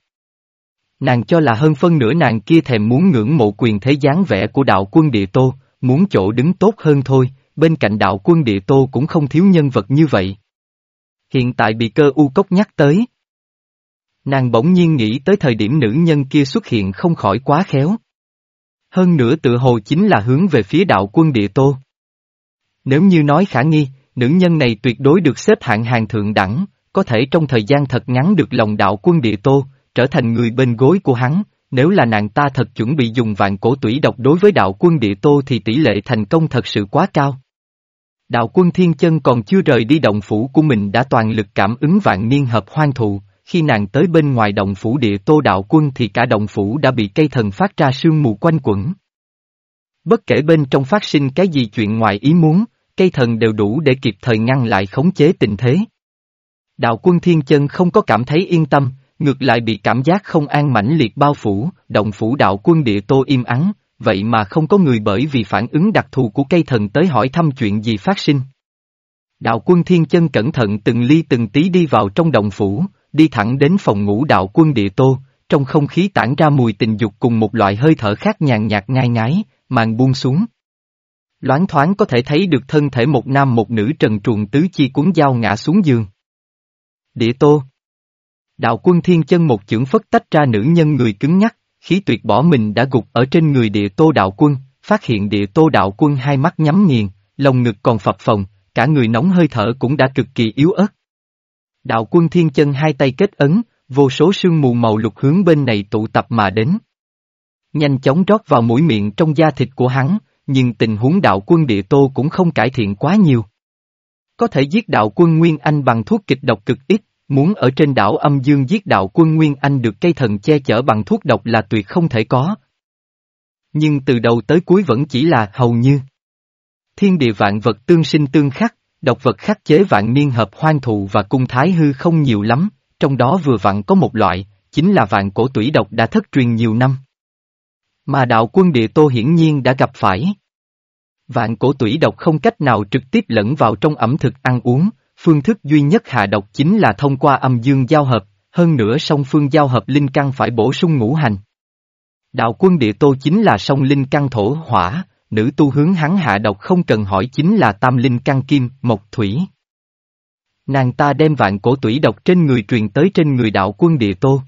Nàng cho là hơn phân nửa nàng kia thèm muốn ngưỡng mộ quyền thế dáng vẻ của đạo quân địa tô, muốn chỗ đứng tốt hơn thôi, bên cạnh đạo quân địa tô cũng không thiếu nhân vật như vậy. Hiện tại bị cơ u cốc nhắc tới. Nàng bỗng nhiên nghĩ tới thời điểm nữ nhân kia xuất hiện không khỏi quá khéo. Hơn nữa tự hồ chính là hướng về phía đạo quân địa tô. Nếu như nói khả nghi, nữ nhân này tuyệt đối được xếp hạng hàng thượng đẳng, có thể trong thời gian thật ngắn được lòng đạo quân địa tô, trở thành người bên gối của hắn, nếu là nàng ta thật chuẩn bị dùng vạn cổ tủy độc đối với đạo quân địa tô thì tỷ lệ thành công thật sự quá cao. Đạo quân thiên chân còn chưa rời đi động phủ của mình đã toàn lực cảm ứng vạn niên hợp hoang thụ, khi nàng tới bên ngoài động phủ địa tô đạo quân thì cả động phủ đã bị cây thần phát ra sương mù quanh quẩn. Bất kể bên trong phát sinh cái gì chuyện ngoài ý muốn, cây thần đều đủ để kịp thời ngăn lại khống chế tình thế. Đạo quân thiên chân không có cảm thấy yên tâm, ngược lại bị cảm giác không an mãnh liệt bao phủ, động phủ đạo quân địa tô im ắng, vậy mà không có người bởi vì phản ứng đặc thù của cây thần tới hỏi thăm chuyện gì phát sinh. Đạo quân thiên chân cẩn thận từng ly từng tí đi vào trong động phủ, đi thẳng đến phòng ngủ đạo quân địa tô, trong không khí tản ra mùi tình dục cùng một loại hơi thở khác nhàn nhạt ngai ngái, màn buông xuống. Loáng thoáng có thể thấy được thân thể một nam một nữ trần truồng tứ chi cuốn dao ngã xuống giường. Địa tô Đạo quân thiên chân một chưởng phất tách ra nữ nhân người cứng nhắc, khí tuyệt bỏ mình đã gục ở trên người địa tô đạo quân, phát hiện địa tô đạo quân hai mắt nhắm nghiền, lồng ngực còn phập phồng, cả người nóng hơi thở cũng đã cực kỳ yếu ớt. Đạo quân thiên chân hai tay kết ấn, vô số sương mù màu lục hướng bên này tụ tập mà đến. Nhanh chóng rót vào mũi miệng trong da thịt của hắn, nhưng tình huống đạo quân địa tô cũng không cải thiện quá nhiều. Có thể giết đạo quân Nguyên Anh bằng thuốc kịch độc cực ít, Muốn ở trên đảo âm dương giết đạo quân Nguyên Anh được cây thần che chở bằng thuốc độc là tuyệt không thể có. Nhưng từ đầu tới cuối vẫn chỉ là hầu như. Thiên địa vạn vật tương sinh tương khắc, độc vật khắc chế vạn niên hợp hoang thụ và cung thái hư không nhiều lắm, trong đó vừa vặn có một loại, chính là vạn cổ tủy độc đã thất truyền nhiều năm. Mà đạo quân địa tô hiển nhiên đã gặp phải. Vạn cổ tủy độc không cách nào trực tiếp lẫn vào trong ẩm thực ăn uống, Phương thức duy nhất hạ độc chính là thông qua âm dương giao hợp, hơn nữa song phương giao hợp linh căn phải bổ sung ngũ hành. Đạo quân địa tô chính là song linh căn thổ hỏa, nữ tu hướng hắn hạ độc không cần hỏi chính là tam linh căn kim, mộc thủy. Nàng ta đem vạn cổ tủy độc trên người truyền tới trên người đạo quân địa tô.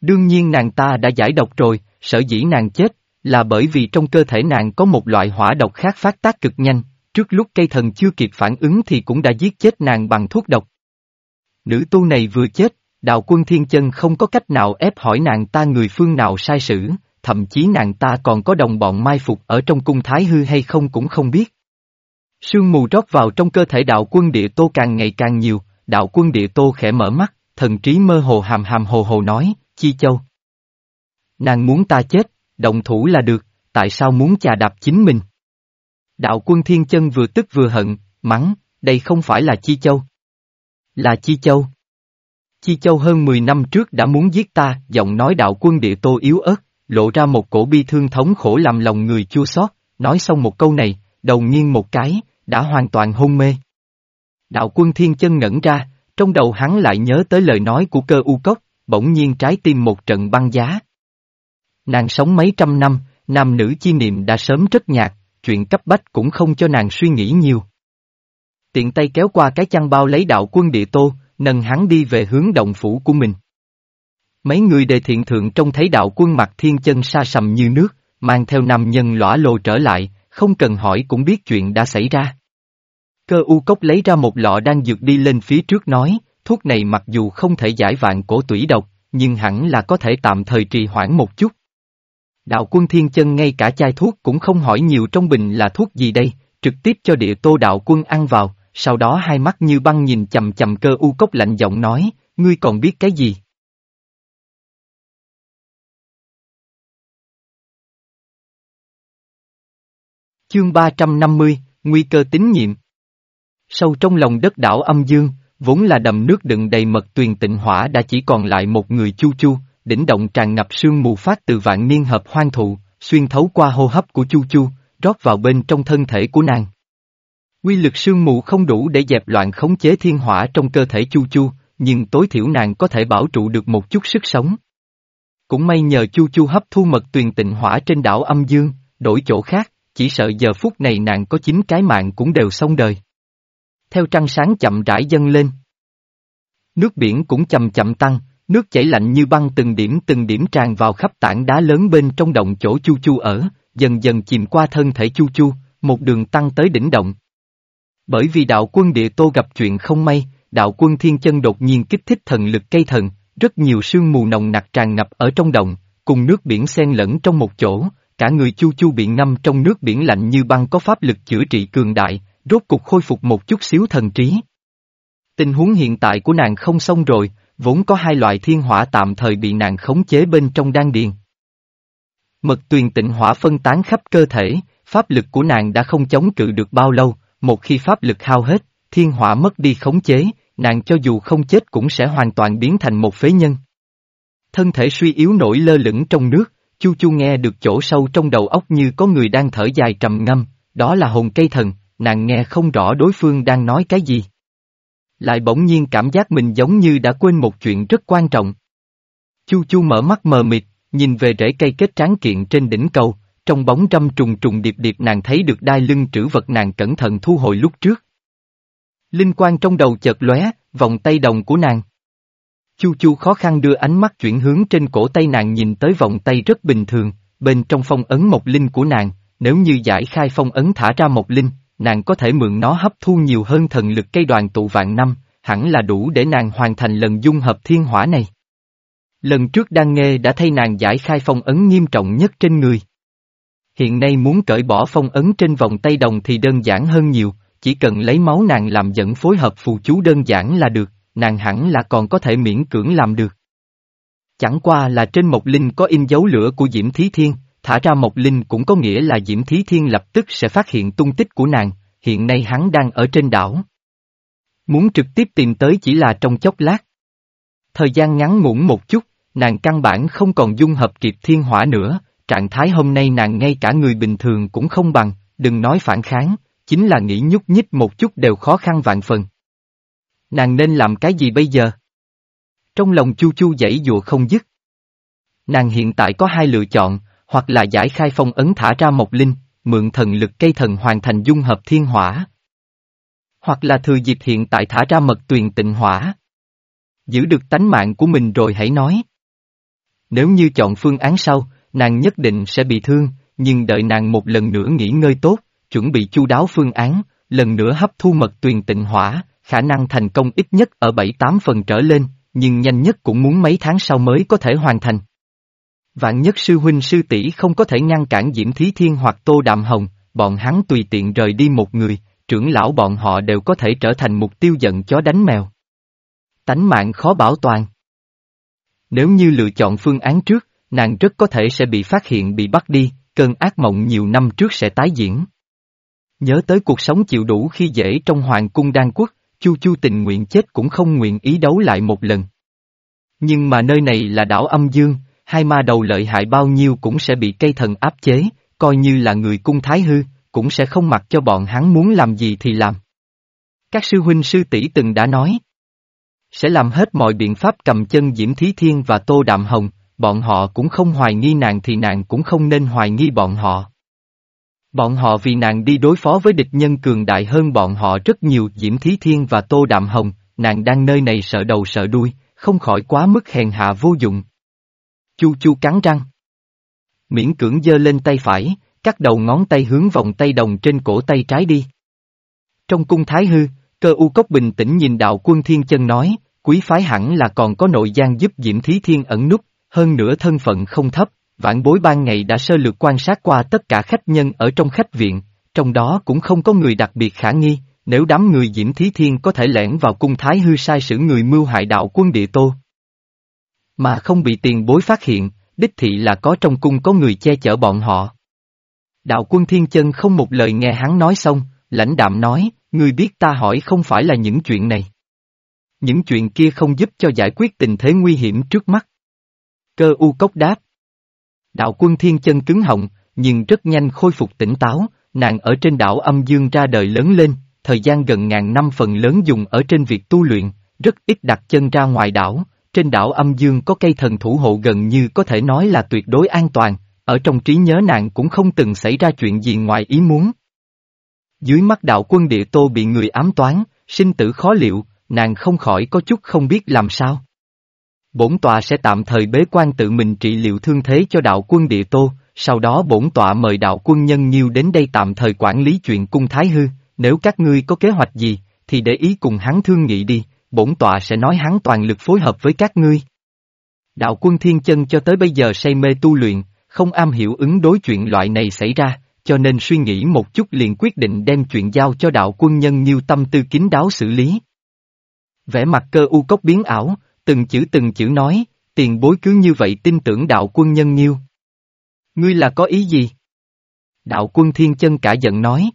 Đương nhiên nàng ta đã giải độc rồi, sở dĩ nàng chết, là bởi vì trong cơ thể nàng có một loại hỏa độc khác phát tác cực nhanh, trước lúc cây thần chưa kịp phản ứng thì cũng đã giết chết nàng bằng thuốc độc. Nữ tu này vừa chết, đạo quân thiên chân không có cách nào ép hỏi nàng ta người phương nào sai sử, thậm chí nàng ta còn có đồng bọn mai phục ở trong cung thái hư hay không cũng không biết. Sương mù rót vào trong cơ thể đạo quân địa tô càng ngày càng nhiều, đạo quân địa tô khẽ mở mắt, thần trí mơ hồ hàm hàm hồ hồ nói, Chi Châu. Nàng muốn ta chết, động thủ là được, tại sao muốn chà đạp chính mình? Đạo quân thiên chân vừa tức vừa hận, mắng, đây không phải là Chi Châu. Là Chi Châu. Chi Châu hơn 10 năm trước đã muốn giết ta, giọng nói đạo quân địa tô yếu ớt, lộ ra một cổ bi thương thống khổ làm lòng người chua xót, nói xong một câu này, đầu nghiêng một cái, đã hoàn toàn hôn mê. Đạo quân thiên chân ngẩn ra, trong đầu hắn lại nhớ tới lời nói của cơ u cốc, bỗng nhiên trái tim một trận băng giá. Nàng sống mấy trăm năm, nam nữ chi niệm đã sớm rất nhạt, chuyện cấp bách cũng không cho nàng suy nghĩ nhiều. Tiện tay kéo qua cái chăn bao lấy đạo quân địa tô, nâng hắn đi về hướng động phủ của mình. Mấy người đề thiện thượng trông thấy đạo quân mặt thiên chân xa sầm như nước, mang theo nam nhân lõa lồ trở lại, không cần hỏi cũng biết chuyện đã xảy ra. Cơ u cốc lấy ra một lọ đang dược đi lên phía trước nói, thuốc này mặc dù không thể giải vạn cổ tủy độc, nhưng hẳn là có thể tạm thời trì hoãn một chút. Đạo quân thiên chân ngay cả chai thuốc cũng không hỏi nhiều trong bình là thuốc gì đây, trực tiếp cho địa tô đạo quân ăn vào, sau đó hai mắt như băng nhìn chầm chầm cơ u cốc lạnh giọng nói, ngươi còn biết cái gì? Chương 350, Nguy cơ tín nhiệm Sâu trong lòng đất đảo âm dương, vốn là đầm nước đựng đầy mật tuyền tịnh hỏa đã chỉ còn lại một người chu chu, đỉnh động tràn ngập sương mù phát từ vạn niên hợp hoang thụ, xuyên thấu qua hô hấp của chu chu, rót vào bên trong thân thể của nàng. Quy lực sương mù không đủ để dẹp loạn khống chế thiên hỏa trong cơ thể chu chu, nhưng tối thiểu nàng có thể bảo trụ được một chút sức sống. Cũng may nhờ chu chu hấp thu mật tuyền tịnh hỏa trên đảo âm dương, đổi chỗ khác, chỉ sợ giờ phút này nàng có chín cái mạng cũng đều xong đời. Theo trăng sáng chậm rãi dâng lên. Nước biển cũng chậm chậm tăng, nước chảy lạnh như băng từng điểm từng điểm tràn vào khắp tảng đá lớn bên trong động chỗ chu chu ở, dần dần chìm qua thân thể chu chu, một đường tăng tới đỉnh động. Bởi vì đạo quân địa tô gặp chuyện không may, đạo quân thiên chân đột nhiên kích thích thần lực cây thần, rất nhiều sương mù nồng nặc tràn ngập ở trong động, cùng nước biển xen lẫn trong một chỗ, cả người chu chu bị ngâm trong nước biển lạnh như băng có pháp lực chữa trị cường đại, rốt cục khôi phục một chút xíu thần trí. Tình huống hiện tại của nàng không xong rồi, vốn có hai loại thiên hỏa tạm thời bị nàng khống chế bên trong đan điền. Mật tuyền tịnh hỏa phân tán khắp cơ thể, pháp lực của nàng đã không chống cự được bao lâu, một khi pháp lực hao hết, thiên hỏa mất đi khống chế, nàng cho dù không chết cũng sẽ hoàn toàn biến thành một phế nhân. Thân thể suy yếu nổi lơ lửng trong nước, Chu Chu nghe được chỗ sâu trong đầu óc như có người đang thở dài trầm ngâm, đó là hồn cây thần, nàng nghe không rõ đối phương đang nói cái gì. Lại bỗng nhiên cảm giác mình giống như đã quên một chuyện rất quan trọng. Chu Chu mở mắt mờ mịt, nhìn về rễ cây kết tráng kiện trên đỉnh cầu, trong bóng trăm trùng trùng điệp điệp nàng thấy được đai lưng trữ vật nàng cẩn thận thu hồi lúc trước. Linh quan trong đầu chợt lóe, vòng tay đồng của nàng. Chu Chu khó khăn đưa ánh mắt chuyển hướng trên cổ tay nàng nhìn tới vòng tay rất bình thường, bên trong phong ấn một linh của nàng, nếu như giải khai phong ấn thả ra một linh, nàng có thể mượn nó hấp thu nhiều hơn thần lực cây đoàn tụ vạn năm, hẳn là đủ để nàng hoàn thành lần dung hợp thiên hỏa này. Lần trước đan nghê đã thay nàng giải khai phong ấn nghiêm trọng nhất trên người. Hiện nay muốn cởi bỏ phong ấn trên vòng tay đồng thì đơn giản hơn nhiều, chỉ cần lấy máu nàng làm dẫn phối hợp phù chú đơn giản là được, nàng hẳn là còn có thể miễn cưỡng làm được. Chẳng qua là trên một linh có in dấu lửa của Diễm Thí Thiên, thả ra một linh cũng có nghĩa là Diễm Thí Thiên lập tức sẽ phát hiện tung tích của nàng, hiện nay hắn đang ở trên đảo. Muốn trực tiếp tìm tới chỉ là trong chốc lát. Thời gian ngắn ngủn một chút, nàng căn bản không còn dung hợp kịp thiên hỏa nữa, trạng thái hôm nay nàng ngay cả người bình thường cũng không bằng, đừng nói phản kháng, chính là nghĩ nhúc nhích một chút đều khó khăn vạn phần. Nàng nên làm cái gì bây giờ? Trong lòng chu chu dãy dụa không dứt. Nàng hiện tại có hai lựa chọn, hoặc là giải khai phong ấn thả ra một linh, mượn thần lực cây thần hoàn thành dung hợp thiên hỏa. Hoặc là thừa dịp hiện tại thả ra mật tuyền tịnh hỏa. Giữ được tánh mạng của mình rồi hãy nói. Nếu như chọn phương án sau, nàng nhất định sẽ bị thương, nhưng đợi nàng một lần nữa nghỉ ngơi tốt, chuẩn bị chu đáo phương án, lần nữa hấp thu mật tuyền tịnh hỏa, khả năng thành công ít nhất ở 7-8 phần trở lên, nhưng nhanh nhất cũng muốn mấy tháng sau mới có thể hoàn thành. Vạn nhất sư huynh sư tỷ không có thể ngăn cản Diễm Thí Thiên hoặc Tô Đạm Hồng, bọn hắn tùy tiện rời đi một người, trưởng lão bọn họ đều có thể trở thành mục tiêu giận chó đánh mèo. Tánh mạng khó bảo toàn. Nếu như lựa chọn phương án trước, nàng rất có thể sẽ bị phát hiện bị bắt đi, cơn ác mộng nhiều năm trước sẽ tái diễn. Nhớ tới cuộc sống chịu đủ khi dễ trong hoàng cung đan quốc, Chu Chu tình nguyện chết cũng không nguyện ý đấu lại một lần. Nhưng mà nơi này là đảo âm dương, hai ma đầu lợi hại bao nhiêu cũng sẽ bị cây thần áp chế, coi như là người cung thái hư, cũng sẽ không mặc cho bọn hắn muốn làm gì thì làm. Các sư huynh sư tỷ từng đã nói, sẽ làm hết mọi biện pháp cầm chân Diễm Thí Thiên và Tô Đạm Hồng, bọn họ cũng không hoài nghi nàng thì nàng cũng không nên hoài nghi bọn họ. Bọn họ vì nàng đi đối phó với địch nhân cường đại hơn bọn họ rất nhiều Diễm Thí Thiên và Tô Đạm Hồng, nàng đang nơi này sợ đầu sợ đuôi, không khỏi quá mức hèn hạ vô dụng. Chu chu cắn răng. Miễn cưỡng giơ lên tay phải, cắt đầu ngón tay hướng vòng tay đồng trên cổ tay trái đi. Trong cung thái hư, cơ u cốc bình tĩnh nhìn đạo quân thiên chân nói, quý phái hẳn là còn có nội gian giúp Diễm Thí Thiên ẩn núp, hơn nữa thân phận không thấp, vãn bối ban ngày đã sơ lược quan sát qua tất cả khách nhân ở trong khách viện, trong đó cũng không có người đặc biệt khả nghi, nếu đám người Diễm Thí Thiên có thể lẻn vào cung thái hư sai sử người mưu hại đạo quân địa tô. Mà không bị tiền bối phát hiện, đích thị là có trong cung có người che chở bọn họ. Đạo quân thiên chân không một lời nghe hắn nói xong, lãnh đạm nói, người biết ta hỏi không phải là những chuyện này. Những chuyện kia không giúp cho giải quyết tình thế nguy hiểm trước mắt. Cơ u cốc đáp. Đạo quân thiên chân cứng họng, nhưng rất nhanh khôi phục tỉnh táo, nàng ở trên đảo âm dương ra đời lớn lên, thời gian gần ngàn năm phần lớn dùng ở trên việc tu luyện, rất ít đặt chân ra ngoài đảo, trên đảo âm dương có cây thần thủ hộ gần như có thể nói là tuyệt đối an toàn, ở trong trí nhớ nàng cũng không từng xảy ra chuyện gì ngoài ý muốn. Dưới mắt đạo quân địa tô bị người ám toán, sinh tử khó liệu, nàng không khỏi có chút không biết làm sao. Bổn tọa sẽ tạm thời bế quan tự mình trị liệu thương thế cho đạo quân địa tô, sau đó bổn tọa mời đạo quân nhân nhiêu đến đây tạm thời quản lý chuyện cung thái hư, nếu các ngươi có kế hoạch gì, thì để ý cùng hắn thương nghị đi, bổn tọa sẽ nói hắn toàn lực phối hợp với các ngươi. Đạo quân thiên chân cho tới bây giờ say mê tu luyện, không am hiểu ứng đối chuyện loại này xảy ra, cho nên suy nghĩ một chút liền quyết định đem chuyện giao cho đạo quân nhân nhiêu tâm tư kín đáo xử lý. Vẻ mặt cơ u cốc biến ảo, từng chữ từng chữ nói, tiền bối cứ như vậy tin tưởng đạo quân nhân nhiêu. Ngươi là có ý gì? Đạo quân thiên chân cả giận nói.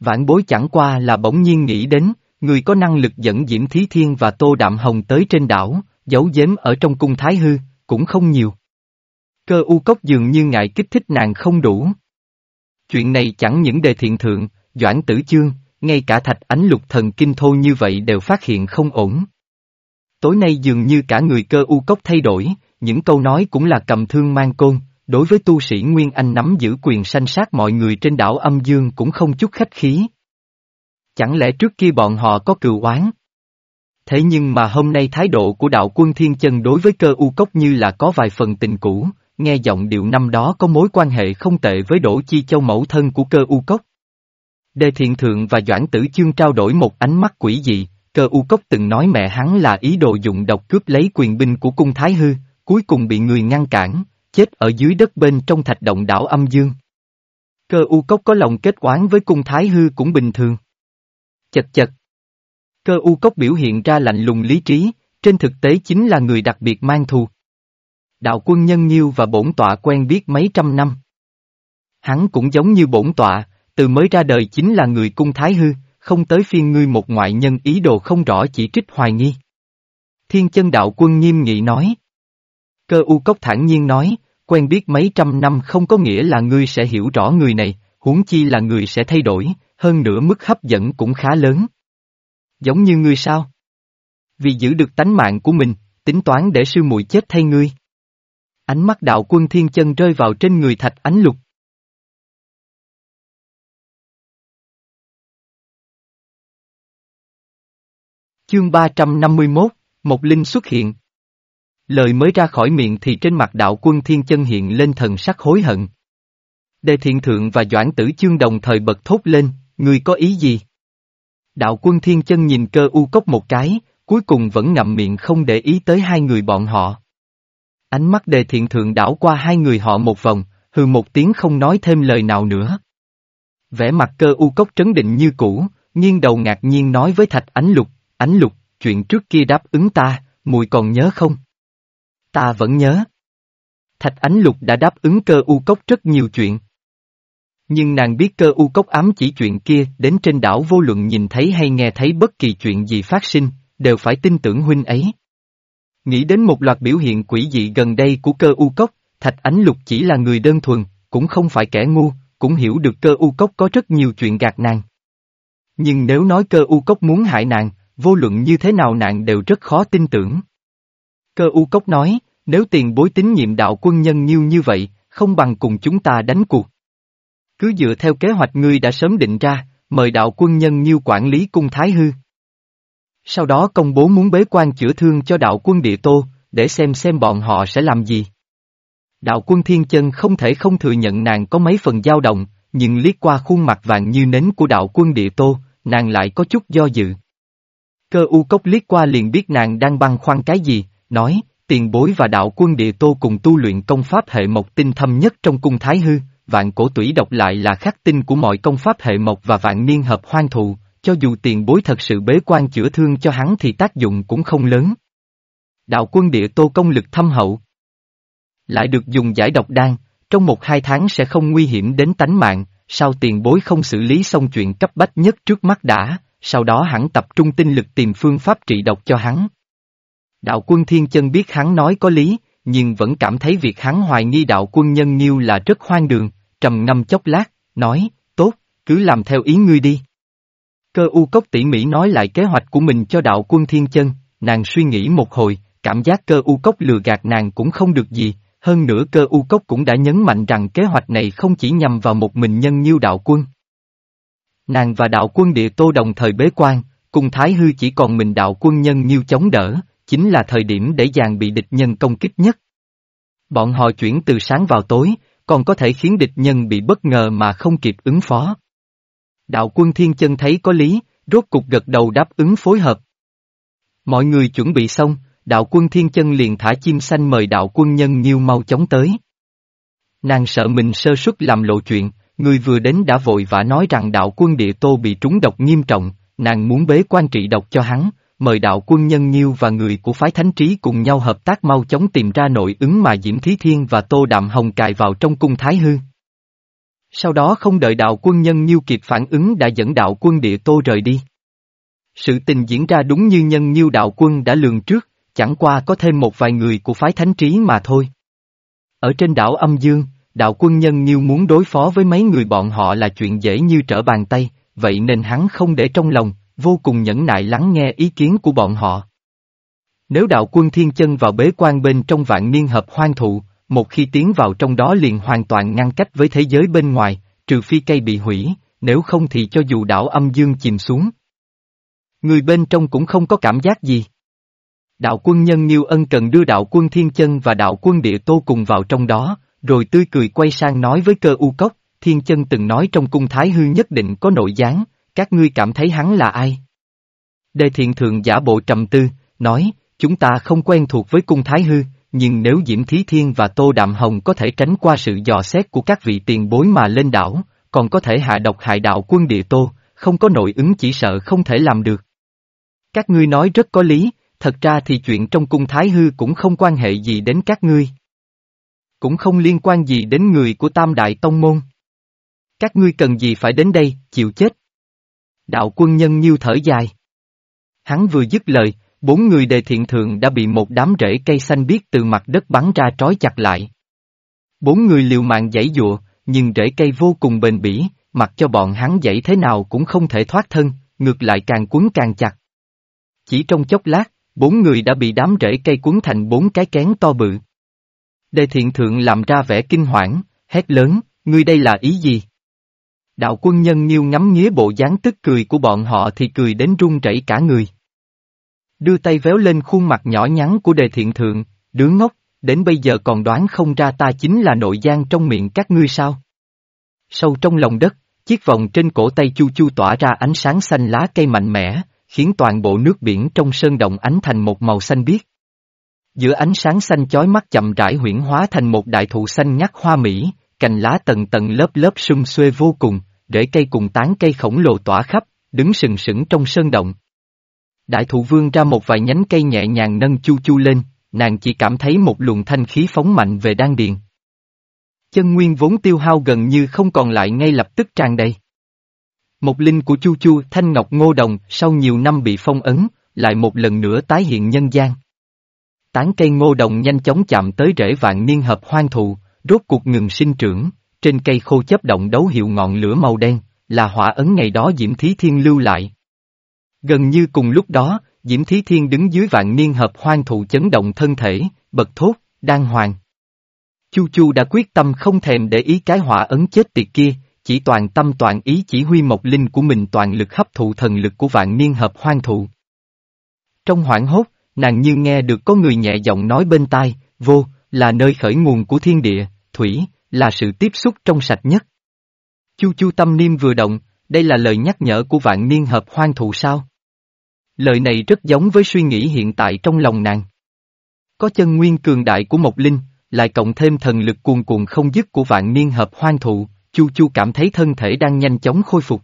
Vãn bối chẳng qua là bỗng nhiên nghĩ đến, người có năng lực dẫn Diễm Thí Thiên và Tô Đạm Hồng tới trên đảo, giấu giếm ở trong cung Thái Hư, cũng không nhiều. Cơ u cốc dường như ngại kích thích nàng không đủ. Chuyện này chẳng những đề thiện thượng, Doãn Tử Chương, ngay cả thạch ánh lục thần kinh thô như vậy đều phát hiện không ổn. Tối nay dường như cả người cơ u cốc thay đổi, những câu nói cũng là cầm thương mang côn, đối với tu sĩ Nguyên Anh nắm giữ quyền sanh sát mọi người trên đảo âm dương cũng không chút khách khí. Chẳng lẽ trước kia bọn họ có cừu oán? Thế nhưng mà hôm nay thái độ của đạo quân thiên chân đối với cơ u cốc như là có vài phần tình cũ, nghe giọng điệu năm đó có mối quan hệ không tệ với Đỗ Chi Châu mẫu thân của cơ u cốc. Đề Thiện Thượng và Doãn Tử Chương trao đổi một ánh mắt quỷ dị, cơ u cốc từng nói mẹ hắn là ý đồ dụng độc cướp lấy quyền binh của cung Thái Hư, cuối cùng bị người ngăn cản, chết ở dưới đất bên trong thạch động đảo âm dương. Cơ u cốc có lòng kết oán với cung Thái Hư cũng bình thường. Chật chật. Cơ u cốc biểu hiện ra lạnh lùng lý trí, trên thực tế chính là người đặc biệt mang thù. Đạo quân nhân nhiêu và bổn tọa quen biết mấy trăm năm. Hắn cũng giống như bổn tọa, từ mới ra đời chính là người cung thái hư, không tới phiên ngươi một ngoại nhân ý đồ không rõ chỉ trích hoài nghi. Thiên chân đạo quân nghiêm nghị nói. Cơ u cốc thản nhiên nói, quen biết mấy trăm năm không có nghĩa là ngươi sẽ hiểu rõ người này, huống chi là người sẽ thay đổi, hơn nữa mức hấp dẫn cũng khá lớn. Giống như ngươi sao? Vì giữ được tánh mạng của mình, tính toán để sư muội chết thay ngươi. Ánh mắt đạo quân thiên chân rơi vào trên người thạch ánh lục. Chương 351, Một Linh xuất hiện. Lời mới ra khỏi miệng thì trên mặt đạo quân thiên chân hiện lên thần sắc hối hận. Đề thiện thượng và doãn tử chương đồng thời bật thốt lên, người có ý gì? Đạo quân thiên chân nhìn cơ u cốc một cái, cuối cùng vẫn ngậm miệng không để ý tới hai người bọn họ. Ánh mắt đề thiện thượng đảo qua hai người họ một vòng, hừ một tiếng không nói thêm lời nào nữa. Vẻ mặt cơ u cốc trấn định như cũ, nghiêng đầu ngạc nhiên nói với thạch ánh lục, ánh lục, chuyện trước kia đáp ứng ta, mùi còn nhớ không? Ta vẫn nhớ. Thạch ánh lục đã đáp ứng cơ u cốc rất nhiều chuyện. Nhưng nàng biết cơ u cốc ám chỉ chuyện kia đến trên đảo vô luận nhìn thấy hay nghe thấy bất kỳ chuyện gì phát sinh, đều phải tin tưởng huynh ấy. Nghĩ đến một loạt biểu hiện quỷ dị gần đây của cơ u cốc, thạch ánh lục chỉ là người đơn thuần, cũng không phải kẻ ngu, cũng hiểu được cơ u cốc có rất nhiều chuyện gạt nàng. Nhưng nếu nói cơ u cốc muốn hại nàng, vô luận như thế nào nàng đều rất khó tin tưởng. Cơ u cốc nói, nếu tiền bối tín nhiệm đạo quân nhân nhiêu như vậy, không bằng cùng chúng ta đánh cuộc. Cứ dựa theo kế hoạch ngươi đã sớm định ra, mời đạo quân nhân nhiêu quản lý cung Thái Hư. Sau đó công bố muốn bế quan chữa thương cho đạo quân địa tô, để xem xem bọn họ sẽ làm gì. Đạo quân thiên chân không thể không thừa nhận nàng có mấy phần dao động, nhưng liếc qua khuôn mặt vàng như nến của đạo quân địa tô, nàng lại có chút do dự. Cơ u cốc liếc qua liền biết nàng đang băn khoăn cái gì, nói, tiền bối và đạo quân địa tô cùng tu luyện công pháp hệ mộc tinh thâm nhất trong cung thái hư, vạn cổ tủy độc lại là khắc tinh của mọi công pháp hệ mộc và vạn niên hợp hoang thụ, cho dù tiền bối thật sự bế quan chữa thương cho hắn thì tác dụng cũng không lớn. Đạo quân địa tô công lực thâm hậu. Lại được dùng giải độc đan, trong một hai tháng sẽ không nguy hiểm đến tánh mạng, sao tiền bối không xử lý xong chuyện cấp bách nhất trước mắt đã, sau đó hẳn tập trung tinh lực tìm phương pháp trị độc cho hắn. Đạo quân thiên chân biết hắn nói có lý, nhưng vẫn cảm thấy việc hắn hoài nghi đạo quân nhân nhiêu là rất hoang đường, trầm ngâm chốc lát, nói, tốt, cứ làm theo ý ngươi đi. Cơ u cốc tỉ mỉ nói lại kế hoạch của mình cho đạo quân thiên chân, nàng suy nghĩ một hồi, cảm giác cơ u cốc lừa gạt nàng cũng không được gì, hơn nữa cơ u cốc cũng đã nhấn mạnh rằng kế hoạch này không chỉ nhằm vào một mình nhân nhiêu đạo quân. Nàng và đạo quân địa tô đồng thời bế quan, cùng Thái Hư chỉ còn mình đạo quân nhân nhiêu chống đỡ, chính là thời điểm để dàn bị địch nhân công kích nhất. Bọn họ chuyển từ sáng vào tối, còn có thể khiến địch nhân bị bất ngờ mà không kịp ứng phó. Đạo quân thiên chân thấy có lý, rốt cục gật đầu đáp ứng phối hợp. Mọi người chuẩn bị xong, đạo quân thiên chân liền thả chim xanh mời đạo quân nhân nhiêu mau chóng tới. Nàng sợ mình sơ suất làm lộ chuyện, người vừa đến đã vội vã nói rằng đạo quân địa tô bị trúng độc nghiêm trọng, nàng muốn bế quan trị độc cho hắn, mời đạo quân nhân nhiêu và người của phái thánh trí cùng nhau hợp tác mau chóng tìm ra nội ứng mà Diễm Thí Thiên và Tô Đạm Hồng cài vào trong cung Thái Hư. Sau đó không đợi đạo quân nhân nhiêu kịp phản ứng đã dẫn đạo quân địa Tô rời đi. Sự tình diễn ra đúng như nhân nhiêu đạo quân đã lường trước, chẳng qua có thêm một vài người của phái thánh trí mà thôi. Ở trên đảo âm dương, đạo quân nhân nhiêu muốn đối phó với mấy người bọn họ là chuyện dễ như trở bàn tay, vậy nên hắn không để trong lòng, vô cùng nhẫn nại lắng nghe ý kiến của bọn họ. Nếu đạo quân thiên chân vào bế quan bên trong vạn niên hợp hoang thụ, một khi tiến vào trong đó liền hoàn toàn ngăn cách với thế giới bên ngoài, trừ phi cây bị hủy, nếu không thì cho dù đảo âm dương chìm xuống. Người bên trong cũng không có cảm giác gì. Đạo quân nhân Nhiêu Ân cần đưa đạo quân thiên chân và đạo quân địa tô cùng vào trong đó, rồi tươi cười quay sang nói với cơ u cốc, thiên chân từng nói trong cung thái hư nhất định có nội gián, các ngươi cảm thấy hắn là ai? Đề thiện thượng giả bộ trầm tư, nói, chúng ta không quen thuộc với cung thái hư, nhưng nếu Diễm Thí Thiên và Tô Đạm Hồng có thể tránh qua sự dò xét của các vị tiền bối mà lên đảo, còn có thể hạ độc hại đạo quân địa Tô, không có nội ứng chỉ sợ không thể làm được. Các ngươi nói rất có lý, thật ra thì chuyện trong cung Thái Hư cũng không quan hệ gì đến các ngươi. Cũng không liên quan gì đến người của Tam Đại Tông Môn. Các ngươi cần gì phải đến đây, chịu chết. Đạo quân nhân nhiêu thở dài. Hắn vừa dứt lời, bốn người đề thiện thượng đã bị một đám rễ cây xanh biếc từ mặt đất bắn ra trói chặt lại. Bốn người liều mạng giãy dụa, nhưng rễ cây vô cùng bền bỉ, mặc cho bọn hắn giãy thế nào cũng không thể thoát thân, ngược lại càng cuốn càng chặt. Chỉ trong chốc lát, bốn người đã bị đám rễ cây cuốn thành bốn cái kén to bự. Đề thiện thượng làm ra vẻ kinh hoảng, hét lớn, ngươi đây là ý gì? Đạo quân nhân nhiêu ngắm nghía bộ dáng tức cười của bọn họ thì cười đến run rẩy cả người. Đưa tay véo lên khuôn mặt nhỏ nhắn của đề thiện thượng, đứa ngốc, đến bây giờ còn đoán không ra ta chính là nội gian trong miệng các ngươi sao. Sâu trong lòng đất, chiếc vòng trên cổ tay chu chu tỏa ra ánh sáng xanh lá cây mạnh mẽ, khiến toàn bộ nước biển trong sơn động ánh thành một màu xanh biếc. Giữa ánh sáng xanh chói mắt chậm rãi huyển hóa thành một đại thụ xanh ngắt hoa mỹ, cành lá tầng tầng lớp lớp sum xuê vô cùng, rễ cây cùng tán cây khổng lồ tỏa khắp, đứng sừng sững trong sơn động. Đại thụ vương ra một vài nhánh cây nhẹ nhàng nâng chu chu lên, nàng chỉ cảm thấy một luồng thanh khí phóng mạnh về đan điền. Chân nguyên vốn tiêu hao gần như không còn lại ngay lập tức tràn đầy. Một linh của chu chu thanh ngọc ngô đồng sau nhiều năm bị phong ấn, lại một lần nữa tái hiện nhân gian. Tán cây ngô đồng nhanh chóng chạm tới rễ vạn niên hợp hoang thụ, rốt cuộc ngừng sinh trưởng, trên cây khô chấp động đấu hiệu ngọn lửa màu đen, là hỏa ấn ngày đó Diễm Thí Thiên lưu lại. Gần như cùng lúc đó, Diễm Thí Thiên đứng dưới vạn niên hợp hoang thụ chấn động thân thể, bật thốt, đang hoàng. Chu Chu đã quyết tâm không thèm để ý cái hỏa ấn chết tiệt kia, chỉ toàn tâm toàn ý chỉ huy mộc linh của mình toàn lực hấp thụ thần lực của vạn niên hợp hoang thụ. Trong hoảng hốt, nàng như nghe được có người nhẹ giọng nói bên tai, vô, là nơi khởi nguồn của thiên địa, thủy, là sự tiếp xúc trong sạch nhất. Chu chu tâm niêm vừa động, đây là lời nhắc nhở của vạn niên hợp hoang thụ sao? Lời này rất giống với suy nghĩ hiện tại trong lòng nàng. Có chân nguyên cường đại của Mộc Linh, lại cộng thêm thần lực cuồn cuộn không dứt của vạn niên hợp hoang thụ, Chu Chu cảm thấy thân thể đang nhanh chóng khôi phục.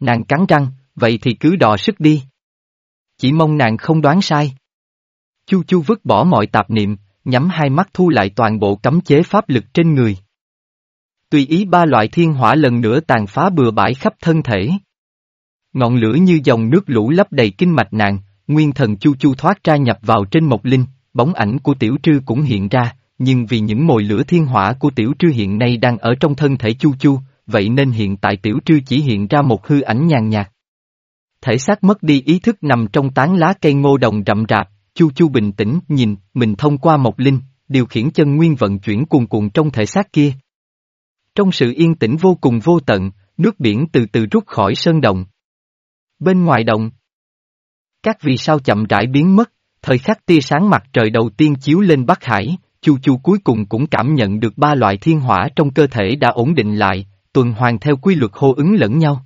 Nàng cắn răng, vậy thì cứ đò sức đi. Chỉ mong nàng không đoán sai. Chu Chu vứt bỏ mọi tạp niệm, nhắm hai mắt thu lại toàn bộ cấm chế pháp lực trên người. Tùy ý ba loại thiên hỏa lần nữa tàn phá bừa bãi khắp thân thể. Ngọn lửa như dòng nước lũ lấp đầy kinh mạch nàng, nguyên thần chu chu thoát ra nhập vào trên mộc linh, bóng ảnh của tiểu trư cũng hiện ra, nhưng vì những mồi lửa thiên hỏa của tiểu trư hiện nay đang ở trong thân thể chu chu, vậy nên hiện tại tiểu trư chỉ hiện ra một hư ảnh nhàn nhạt. Thể xác mất đi ý thức nằm trong tán lá cây ngô đồng rậm rạp, chu chu bình tĩnh nhìn, mình thông qua mộc linh, điều khiển chân nguyên vận chuyển cuồn cuộn trong thể xác kia. Trong sự yên tĩnh vô cùng vô tận, nước biển từ từ rút khỏi sơn động. Bên ngoài động, các vì sao chậm rãi biến mất, thời khắc tia sáng mặt trời đầu tiên chiếu lên Bắc Hải, Chu Chu cuối cùng cũng cảm nhận được ba loại thiên hỏa trong cơ thể đã ổn định lại, tuần hoàn theo quy luật hô ứng lẫn nhau.